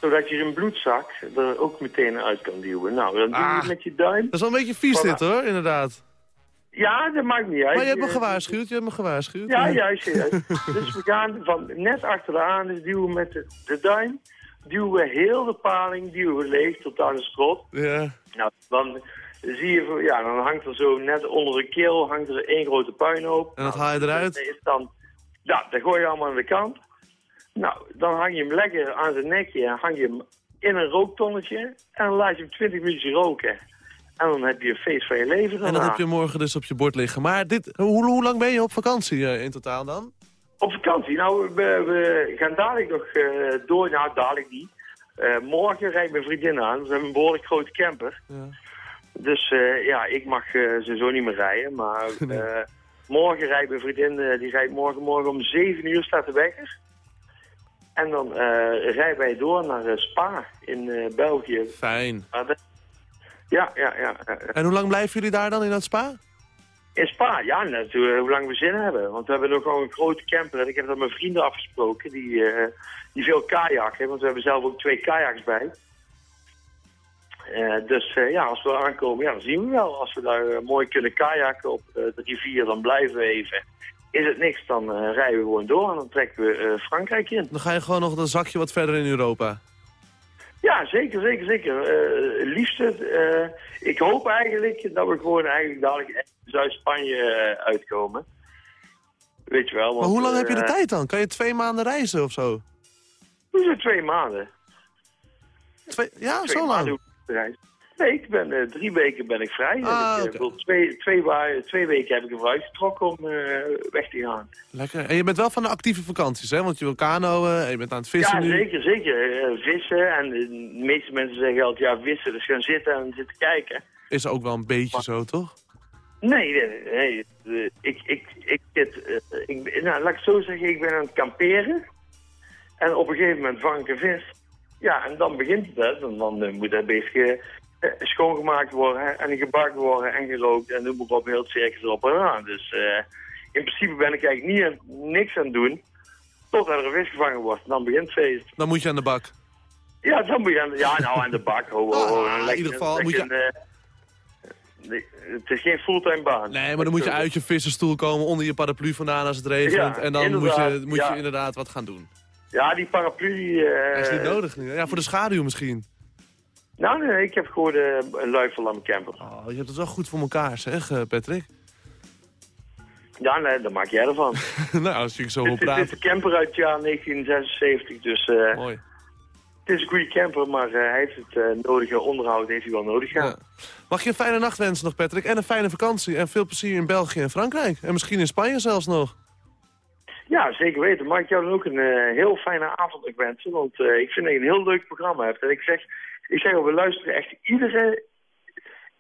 [SPEAKER 14] Zodat je zijn bloedzak er ook meteen uit kan duwen. Nou, dan doe je het
[SPEAKER 3] Ah.
[SPEAKER 14] met je duim.
[SPEAKER 3] Dat is wel een beetje vies
[SPEAKER 14] Voilà.
[SPEAKER 3] dit, hoor, inderdaad.
[SPEAKER 14] Ja, dat maakt niet uit.
[SPEAKER 3] Maar je hebt me
[SPEAKER 14] Eh,
[SPEAKER 3] gewaarschuwd, je hebt me gewaarschuwd.
[SPEAKER 14] Ja, juist, juist. <laughs> dus we gaan van net achter de anus duwen met de, de duim. Duwen we heel de paling, duwen we leeg tot aan de strot.
[SPEAKER 3] Ja.
[SPEAKER 14] Nou, dan zie je, ja, dan hangt er zo net onder de keel hangt er één grote puinhoop.
[SPEAKER 3] En dat
[SPEAKER 14] Nou,
[SPEAKER 3] haal je eruit?
[SPEAKER 14] dan, ja, dat gooi je allemaal aan de kant. Nou, dan hang je hem lekker aan zijn nekje en hang je hem in een rooktonnetje. En dan laat je hem 20 minuutjes roken. En dan heb je een feest van je leven
[SPEAKER 3] En
[SPEAKER 14] daarna.
[SPEAKER 3] heb je morgen dus op je bord liggen. Maar dit, hoe, hoe lang ben je op vakantie eh, in totaal dan?
[SPEAKER 14] Op vakantie? Nou, we, we gaan dadelijk nog eh, door. Nou, dadelijk niet. Eh, morgen rijdt mijn vriendin aan. We hebben een behoorlijk grote camper.
[SPEAKER 3] Ja.
[SPEAKER 14] Dus ja, ik mag eh, sowieso niet meer rijden. Maar <laughs> morgen rijdt mijn vriendin, die rijdt morgen, morgen om 7 uur staat de wekker. En dan eh, rijden wij door naar eh, Spa in eh, België.
[SPEAKER 3] Fijn.
[SPEAKER 14] Dat- Ja, ja, ja.
[SPEAKER 3] En hoe lang blijven jullie daar dan in dat spa?
[SPEAKER 14] In Spa, ja, net hoe, lang we zin hebben. Want we hebben nog gewoon een grote camper. En ik heb dat met vrienden afgesproken die, die veel kajakken. Want we hebben zelf ook twee kajaks bij. Dus ja, als we aankomen, ja, dan zien we wel. Als we daar mooi kunnen kajakken op de rivier, dan blijven we even. Is het niks, dan eh, rijden we gewoon door en dan trekken we eh, Frankrijk in.
[SPEAKER 3] Dan ga je gewoon nog een zakje wat verder in Europa.
[SPEAKER 14] Ja, zeker, zeker, zeker. Eh liefst, eh, ik hoop eigenlijk dat we gewoon eigenlijk dadelijk Zuid-Spanje uitkomen. Weet je wel. Want,
[SPEAKER 3] Maar hoe lang heb je de tijd dan? Kan je twee maanden reizen of zo?
[SPEAKER 14] Hoezo twee maanden?
[SPEAKER 3] Twee, ja,
[SPEAKER 14] Twee
[SPEAKER 3] zo lang?
[SPEAKER 14] Nee, ik ben, eh, drie weken ben ik vrij.
[SPEAKER 3] Ah,
[SPEAKER 14] En ik, eh, wil twee, twee, weken heb ik ervoor uitgetrokken om eh, weg te gaan.
[SPEAKER 3] Lekker. En je bent wel van de actieve vakanties, hè? Want je wil kanoën en je bent aan het vissen
[SPEAKER 14] ja,
[SPEAKER 3] nu.
[SPEAKER 14] zeker, zeker. Vissen. En de meeste mensen zeggen altijd, ja, vissen. Dus gaan zitten en zitten kijken.
[SPEAKER 3] Is ook wel een beetje zo, toch?
[SPEAKER 14] Nee, nee, nee. Ik, ik, ik, ik, nou, laat ik zo zeggen, ik ben aan het kamperen. En op een gegeven moment vang ik een vis. Ja, en dan begint het. Hè. Dan, dan moet dat beestje schoongemaakt worden en gebakken worden en gerookt. En noem maar op, heel het circus erop en aan. Dus eh, in principe ben ik eigenlijk niet aan, niks aan het doen. Totdat er een vis gevangen wordt. Dan begint het feest.
[SPEAKER 3] Dan moet je aan de bak.
[SPEAKER 14] Ja, dan moet je aan de, ja, nou aan de bak. Ho, ho, ho,
[SPEAKER 3] Ah, in ieder geval moet je-
[SPEAKER 14] eh, nee, het is geen fulltime baan.
[SPEAKER 3] Nee, maar dan moet je uit je vissenstoel komen onder je paraplu vandaan als het regent.
[SPEAKER 14] Ja,
[SPEAKER 3] en dan moet, je,
[SPEAKER 14] inderdaad,
[SPEAKER 3] moet
[SPEAKER 14] ja.
[SPEAKER 3] je inderdaad wat gaan doen.
[SPEAKER 14] Ja, die paraplu... eh,
[SPEAKER 3] Dat is niet nodig nu. Ja, voor de schaduw misschien.
[SPEAKER 14] Nou, nee, ik heb gewoon eh, een luifel aan mijn camper.
[SPEAKER 3] Oh, je hebt het wel goed voor elkaar, zeg, eh, Patrick.
[SPEAKER 14] Ja, nee, dan maak jij ervan. <laughs>
[SPEAKER 3] nou, als je zo wil
[SPEAKER 14] Het, het is
[SPEAKER 3] praten.
[SPEAKER 14] een camper uit het jaar 1976, dus eh,
[SPEAKER 3] Mooi.
[SPEAKER 14] het is een goede camper, maar hij heeft het nodige onderhoud heeft hij wel nodig gehad.
[SPEAKER 3] Mag je een fijne nacht wensen nog, Patrick. En een fijne vakantie. En veel plezier in België en Frankrijk. En misschien in Spanje zelfs nog.
[SPEAKER 14] Ja, zeker weten. Mag ik jou dan ook een heel fijne avond wensen, want ik vind dat je een heel leuk programma hebt. En ik zeg, ik zeg al, we luisteren echt iedere,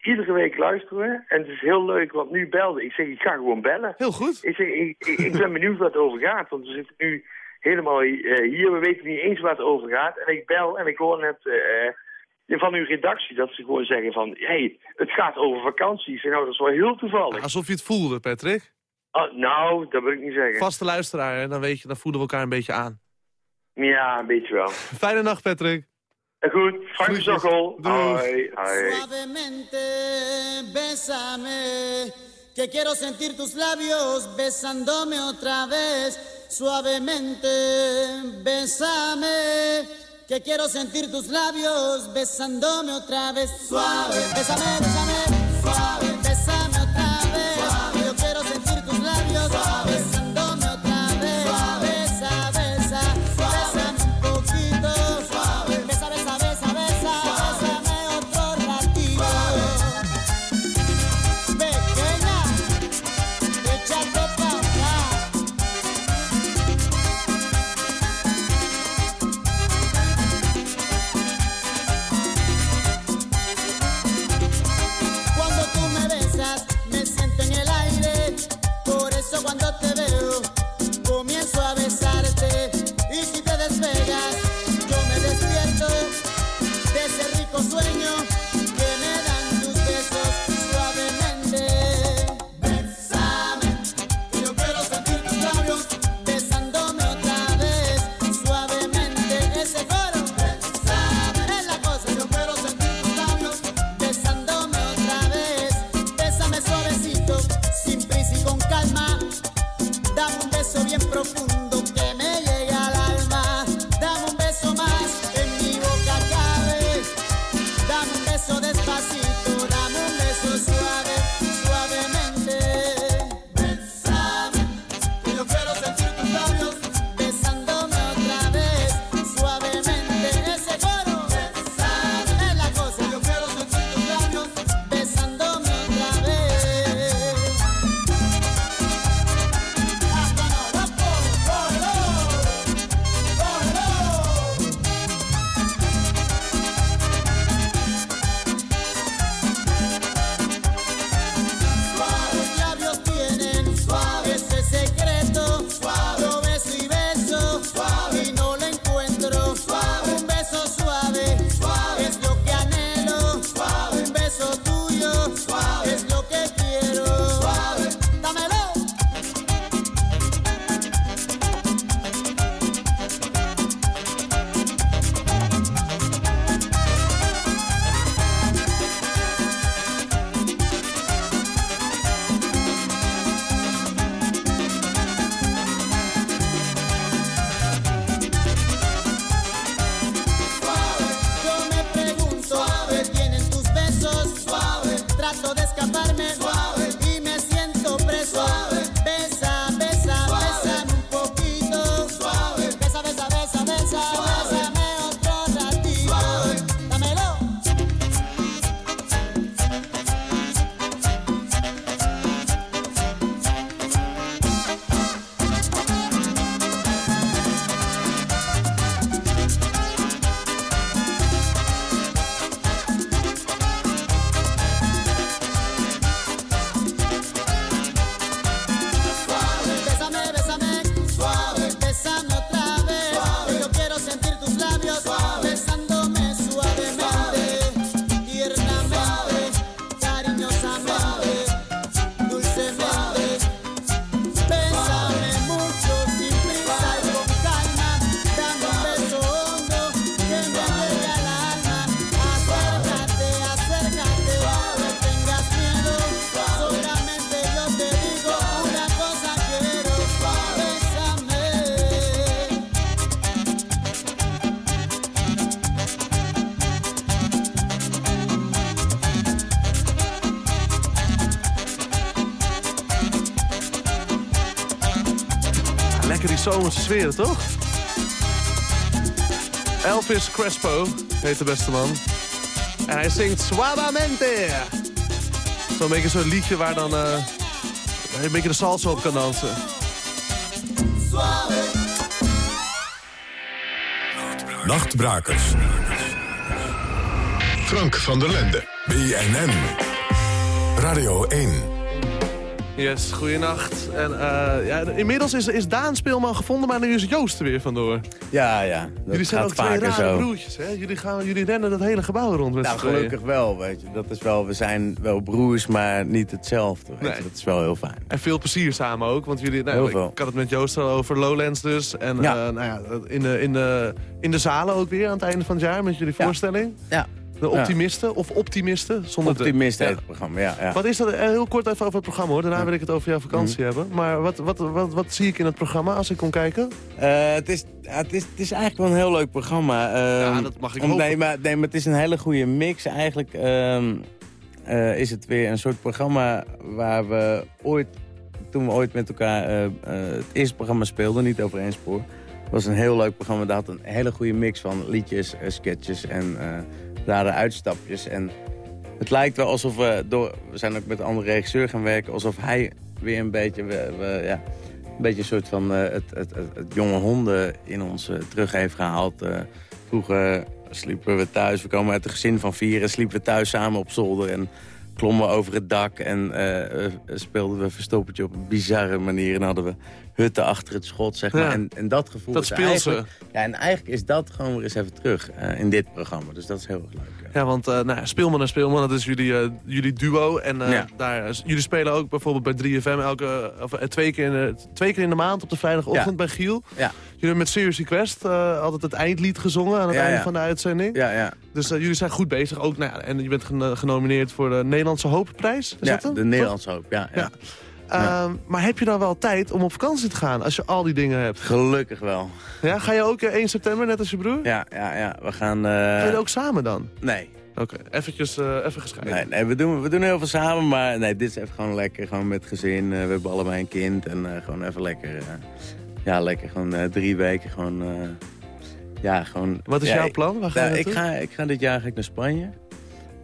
[SPEAKER 14] iedere week luisteren we. En het is heel leuk, want nu belde. Ik zeg, ik ga gewoon bellen.
[SPEAKER 3] Heel goed.
[SPEAKER 14] Ik, zeg, ik, ik, ik ben benieuwd waar het over gaat, want we zitten nu helemaal eh, hier. We weten niet eens waar het over gaat. En ik bel en ik hoor net eh, van uw redactie dat ze gewoon zeggen van... hé, hey, het gaat over vakanties. En nou, dat is wel heel toevallig.
[SPEAKER 3] Alsof je het voelde, Patrick.
[SPEAKER 14] Oh, nou, dat wil ik niet zeggen.
[SPEAKER 3] Vaste luisteraar, hè? Dan, weet je, dan voelen we elkaar een beetje aan.
[SPEAKER 14] Ja, een beetje wel. <laughs>
[SPEAKER 3] Fijne nacht, Patrick.
[SPEAKER 14] Goed, Frank Sokkel.
[SPEAKER 15] Suavemente, bésame. Que quiero sentir tus labios besándome otra vez. Suavemente, bésame. Que quiero sentir tus labios besándome otra vez. Suave, bésame, bésame.
[SPEAKER 3] zomerse sfeer, toch? Elvis Crespo heet de beste man. En hij zingt Suavemente. Zo'n beetje zo'n liedje waar dan eh, een beetje de salsa op kan dansen.
[SPEAKER 2] Nachtbrakers. Frank van der Lende. BNN. Radio 1.
[SPEAKER 3] Yes, goeienacht. En eh, ja, inmiddels is, is Daan Speelman gevonden, maar nu is Joost er weer vandoor.
[SPEAKER 16] Ja, ja.
[SPEAKER 3] Jullie zijn ook twee rare
[SPEAKER 16] zo.
[SPEAKER 3] broertjes, hè? Jullie, gaan, jullie rennen dat hele gebouw rond met
[SPEAKER 16] Nou, gelukkig wel, weet je. Dat is wel, we zijn wel broers, maar niet hetzelfde. Weet
[SPEAKER 3] Nee.
[SPEAKER 16] je. Dat is wel heel fijn.
[SPEAKER 3] En veel plezier samen ook, want jullie, nou,
[SPEAKER 16] Heel
[SPEAKER 3] ik-
[SPEAKER 16] veel.
[SPEAKER 3] ik had het met Joost al over Lowlands dus. En
[SPEAKER 16] Ja.
[SPEAKER 3] eh, nou ja, in, de, in, de, in de zalen ook weer aan het einde van het jaar met jullie voorstelling.
[SPEAKER 16] Ja.
[SPEAKER 3] De optimisten, of optimisten? Zonder de-
[SPEAKER 16] Optimist heet
[SPEAKER 3] Ja.
[SPEAKER 16] het programma, ja. ja.
[SPEAKER 3] Wat is dat? Eh, Heel kort even over het programma hoor. Daarna wil ik het over jouw vakantie
[SPEAKER 16] Mhm.
[SPEAKER 3] hebben. Maar wat, wat, wat, wat zie ik in het programma als ik kom kijken?
[SPEAKER 16] Eh, het, is, het, is, het is eigenlijk wel een heel leuk programma. Ehm,
[SPEAKER 3] Ja, dat mag ik
[SPEAKER 16] om-
[SPEAKER 3] hopen.
[SPEAKER 16] nee maar, nee, maar het is een hele goede mix. Eigenlijk ehm, eh, is het weer een soort programma waar we ooit... Toen we ooit met elkaar eh, eh, het eerste programma speelden, niet over één spoor... was een heel leuk programma. Dat had een hele goede mix van liedjes, sketches en eh rare uitstapjes. En het lijkt wel alsof we door... We zijn ook met een andere regisseur gaan werken. Alsof hij weer een beetje... We, ja, een beetje soort van eh, het, het, het, jonge honden in ons eh, terug heeft gehaald. Eh, vroeger sliepen we thuis, we komen uit een gezin van vieren... sliepen we thuis samen op zolder en klommen over het dak... en speelden we verstoppertje op een bizarre manier... en hadden we hutten achter het schot, zeg maar.
[SPEAKER 3] Ja.
[SPEAKER 16] En, en dat gevoel
[SPEAKER 3] Dat
[SPEAKER 16] is eigenlijk... Ja, en eigenlijk is dat gewoon weer eens even terug eh, in dit programma. Dus dat is heel erg leuk.
[SPEAKER 3] Ja, want eh nou, Speelman en Speelman, dat is jullie, eh, jullie duo. En
[SPEAKER 16] Ja.
[SPEAKER 3] daar, jullie spelen ook bijvoorbeeld bij 3FM elke, of, twee, keer in de, twee keer in de maand op de vrijdagochtend
[SPEAKER 16] Ja.
[SPEAKER 3] bij Giel.
[SPEAKER 16] Ja.
[SPEAKER 3] Jullie hebben met Serious Request eh, altijd het eindlied gezongen aan het einde van de uitzending.
[SPEAKER 16] Ja, ja.
[SPEAKER 3] Dus jullie zijn goed bezig. Ook, nou ja, en je bent geno- genomineerd voor de Nederlandse Hoopprijs. Is
[SPEAKER 16] ja
[SPEAKER 3] dat
[SPEAKER 16] de Nederlandse hoop, ja. ja.
[SPEAKER 3] Ehm, Maar heb je dan wel tijd om op vakantie te gaan als je al die dingen hebt?
[SPEAKER 16] Gelukkig wel.
[SPEAKER 3] Ja, ga je ook eh, 1 september, net als je broer?
[SPEAKER 16] Ja, ja, ja. We gaan... eh,
[SPEAKER 3] Ga je ook samen dan?
[SPEAKER 16] Nee.
[SPEAKER 3] Oké, eventjes eh, even gescheiden.
[SPEAKER 16] Nee, nee we, doen, we doen heel veel samen, maar nee, dit is even gewoon lekker. Gewoon met gezin. eh, we hebben allebei een kind en eh, gewoon even lekker... eh, ja, lekker gewoon eh, drie weken gewoon... eh, ja, gewoon...
[SPEAKER 3] Wat is
[SPEAKER 16] ja,
[SPEAKER 3] jouw
[SPEAKER 16] ik-
[SPEAKER 3] plan? Waar ga je
[SPEAKER 16] nou, ik,
[SPEAKER 3] naartoe?
[SPEAKER 16] ga, ik ga dit jaar ga ik naar Spanje.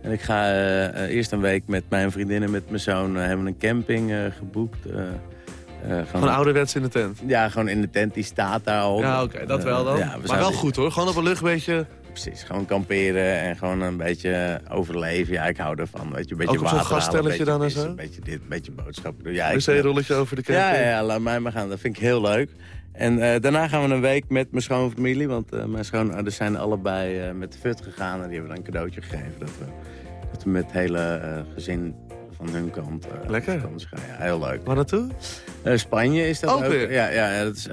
[SPEAKER 16] En ik ga eh, eh, eerst een week met mijn vriendin en met mijn zoon... eh, hebben we een camping geboekt. eh,
[SPEAKER 3] Gewoon ouderwets in de tent?
[SPEAKER 16] Ja, gewoon in de tent. Die staat daar al.
[SPEAKER 3] Ja, oké, dat wel dan.
[SPEAKER 16] ja, we
[SPEAKER 3] maar wel goed hoor, gewoon op een luchtbeetje.
[SPEAKER 16] Precies, gewoon kamperen en gewoon een beetje overleven. Ja, ik hou ervan. Weet je, een beetje
[SPEAKER 3] Ook op zo'n gaststelletje dan en zo?
[SPEAKER 16] Een beetje dit, een beetje boodschappen doen. Ja,
[SPEAKER 3] Wc-rolletje over de camping.
[SPEAKER 16] Ja, ja, laat mij maar gaan. Dat vind ik heel leuk. En eh, daarna gaan we een week met mijn schoonfamilie. Want eh, mijn schoonouders zijn allebei eh, met de FUT gegaan. En die hebben dan een cadeautje gegeven. Dat we, dat we met het hele gezin van hun kant
[SPEAKER 3] Lekker.
[SPEAKER 16] gaan. Ja, heel leuk.
[SPEAKER 3] Waar naartoe?
[SPEAKER 16] Spanje is dat
[SPEAKER 3] Ook
[SPEAKER 16] ook.
[SPEAKER 3] weer?
[SPEAKER 16] Ja, ja, ja, dat is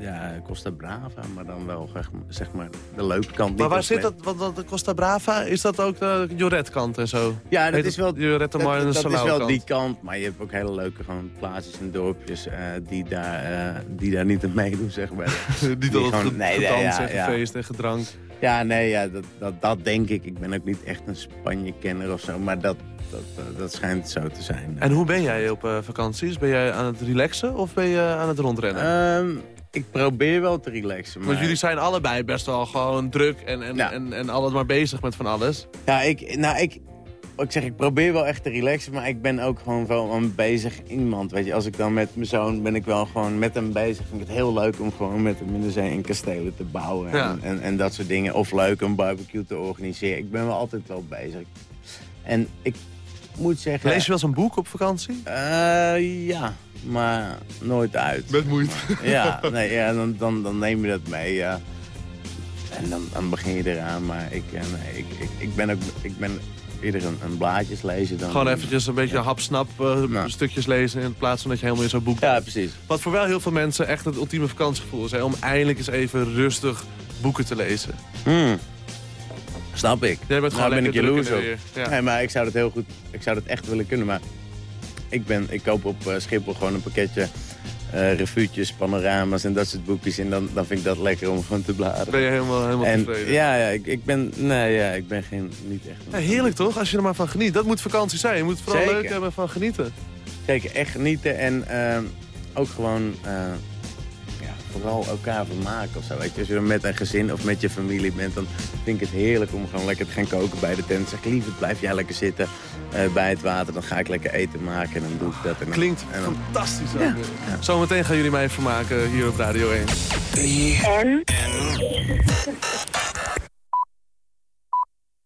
[SPEAKER 16] ja, Costa Brava, maar dan wel zeg maar, de leuke kant.
[SPEAKER 3] Maar waar zit dat? Wat, de Costa Brava, is dat ook de Joret-kant en zo?
[SPEAKER 16] Ja, dat
[SPEAKER 3] Heet
[SPEAKER 16] is wel,
[SPEAKER 3] Joret
[SPEAKER 16] dat, dat is wel die kant. Maar je hebt ook hele leuke gewoon plaatsjes en dorpjes eh, die, daar, eh, die daar niet aan meedoen, zeg maar. <laughs> Die
[SPEAKER 3] al
[SPEAKER 16] gewoon- nee, ja,
[SPEAKER 3] en
[SPEAKER 16] ja.
[SPEAKER 3] gefeest en gedrank.
[SPEAKER 16] Ja, nee, ja, dat, dat, dat denk ik. Ik ben ook niet echt een Spanje-kenner of zo, maar dat, dat, dat, dat schijnt zo te zijn.
[SPEAKER 3] En hoe ben jij op eh, vakanties? Ben jij aan het relaxen of ben je aan het rondrennen?
[SPEAKER 16] Ehm, ik probeer wel te relaxen. Maar...
[SPEAKER 3] Want jullie zijn allebei best wel gewoon druk en, en, en, en altijd maar bezig met van alles.
[SPEAKER 16] Ja, ik, nou, ik, ik zeg, ik probeer wel echt te relaxen, maar ik ben ook gewoon wel een bezig iemand. Weet je, als ik dan met mijn zoon ben ik wel gewoon met hem bezig. Vind ik het heel leuk om gewoon met hem in de zee en kastelen te bouwen
[SPEAKER 3] Ja.
[SPEAKER 16] en, en, en dat soort dingen. Of leuk een barbecue te organiseren. Ik ben wel altijd wel bezig. En ik moet zeggen...
[SPEAKER 3] Lees je wel eens een boek op vakantie?
[SPEAKER 16] Eh, ja, maar nooit uit.
[SPEAKER 3] Met moeite.
[SPEAKER 16] Ja, <laughs> nee, ja dan, dan, dan neem je dat mee, ja. En dan, dan begin je eraan, maar ik, eh, nee, ik, ik, ik ben ook ik ben eerder een, een blaadjes lezen dan...
[SPEAKER 3] Gewoon eventjes een beetje hap-snap eh, stukjes lezen in plaats van dat je helemaal in zo'n boek...
[SPEAKER 16] Ja, precies.
[SPEAKER 3] Wat voor wel heel veel mensen echt het ultieme vakantiegevoel is. Hè? Om eindelijk eens even rustig boeken te lezen.
[SPEAKER 16] Hmm. Snap ik.
[SPEAKER 3] Jij bent gewoon
[SPEAKER 16] nou, ben ik jaloers op.
[SPEAKER 3] Ja.
[SPEAKER 16] Nee, maar ik zou dat heel goed, ik zou dat echt willen kunnen, maar ik, ben, ik koop op eh, Schiphol gewoon een pakketje eh revuutjes, panorama's en dat soort boekjes. En dan, dan vind ik dat lekker om gewoon te bladeren.
[SPEAKER 3] Ben je helemaal, helemaal
[SPEAKER 16] en,
[SPEAKER 3] tevreden?
[SPEAKER 16] Ja, ja ik, ik ben, nee, ja, ik ben geen, niet echt...
[SPEAKER 3] Ja, heerlijk toch, als je er maar van geniet. Dat moet vakantie zijn. Je moet het vooral
[SPEAKER 16] Zeker.
[SPEAKER 3] leuk hebben van genieten.
[SPEAKER 16] Zeker, echt genieten en ehm, ook gewoon eh, vooral elkaar vermaken of zo. Weet je. Als je met een gezin of met je familie bent, dan vind ik het heerlijk om gewoon lekker te gaan koken bij de tent. Zeg ik liever, blijf jij lekker zitten eh, bij het water, dan ga ik lekker eten maken en dan doe ik dat. En dan,
[SPEAKER 3] Klinkt
[SPEAKER 16] en dan,
[SPEAKER 3] fantastisch. ook weer. Zometeen gaan jullie mij vermaken hier op Radio 1.
[SPEAKER 11] En?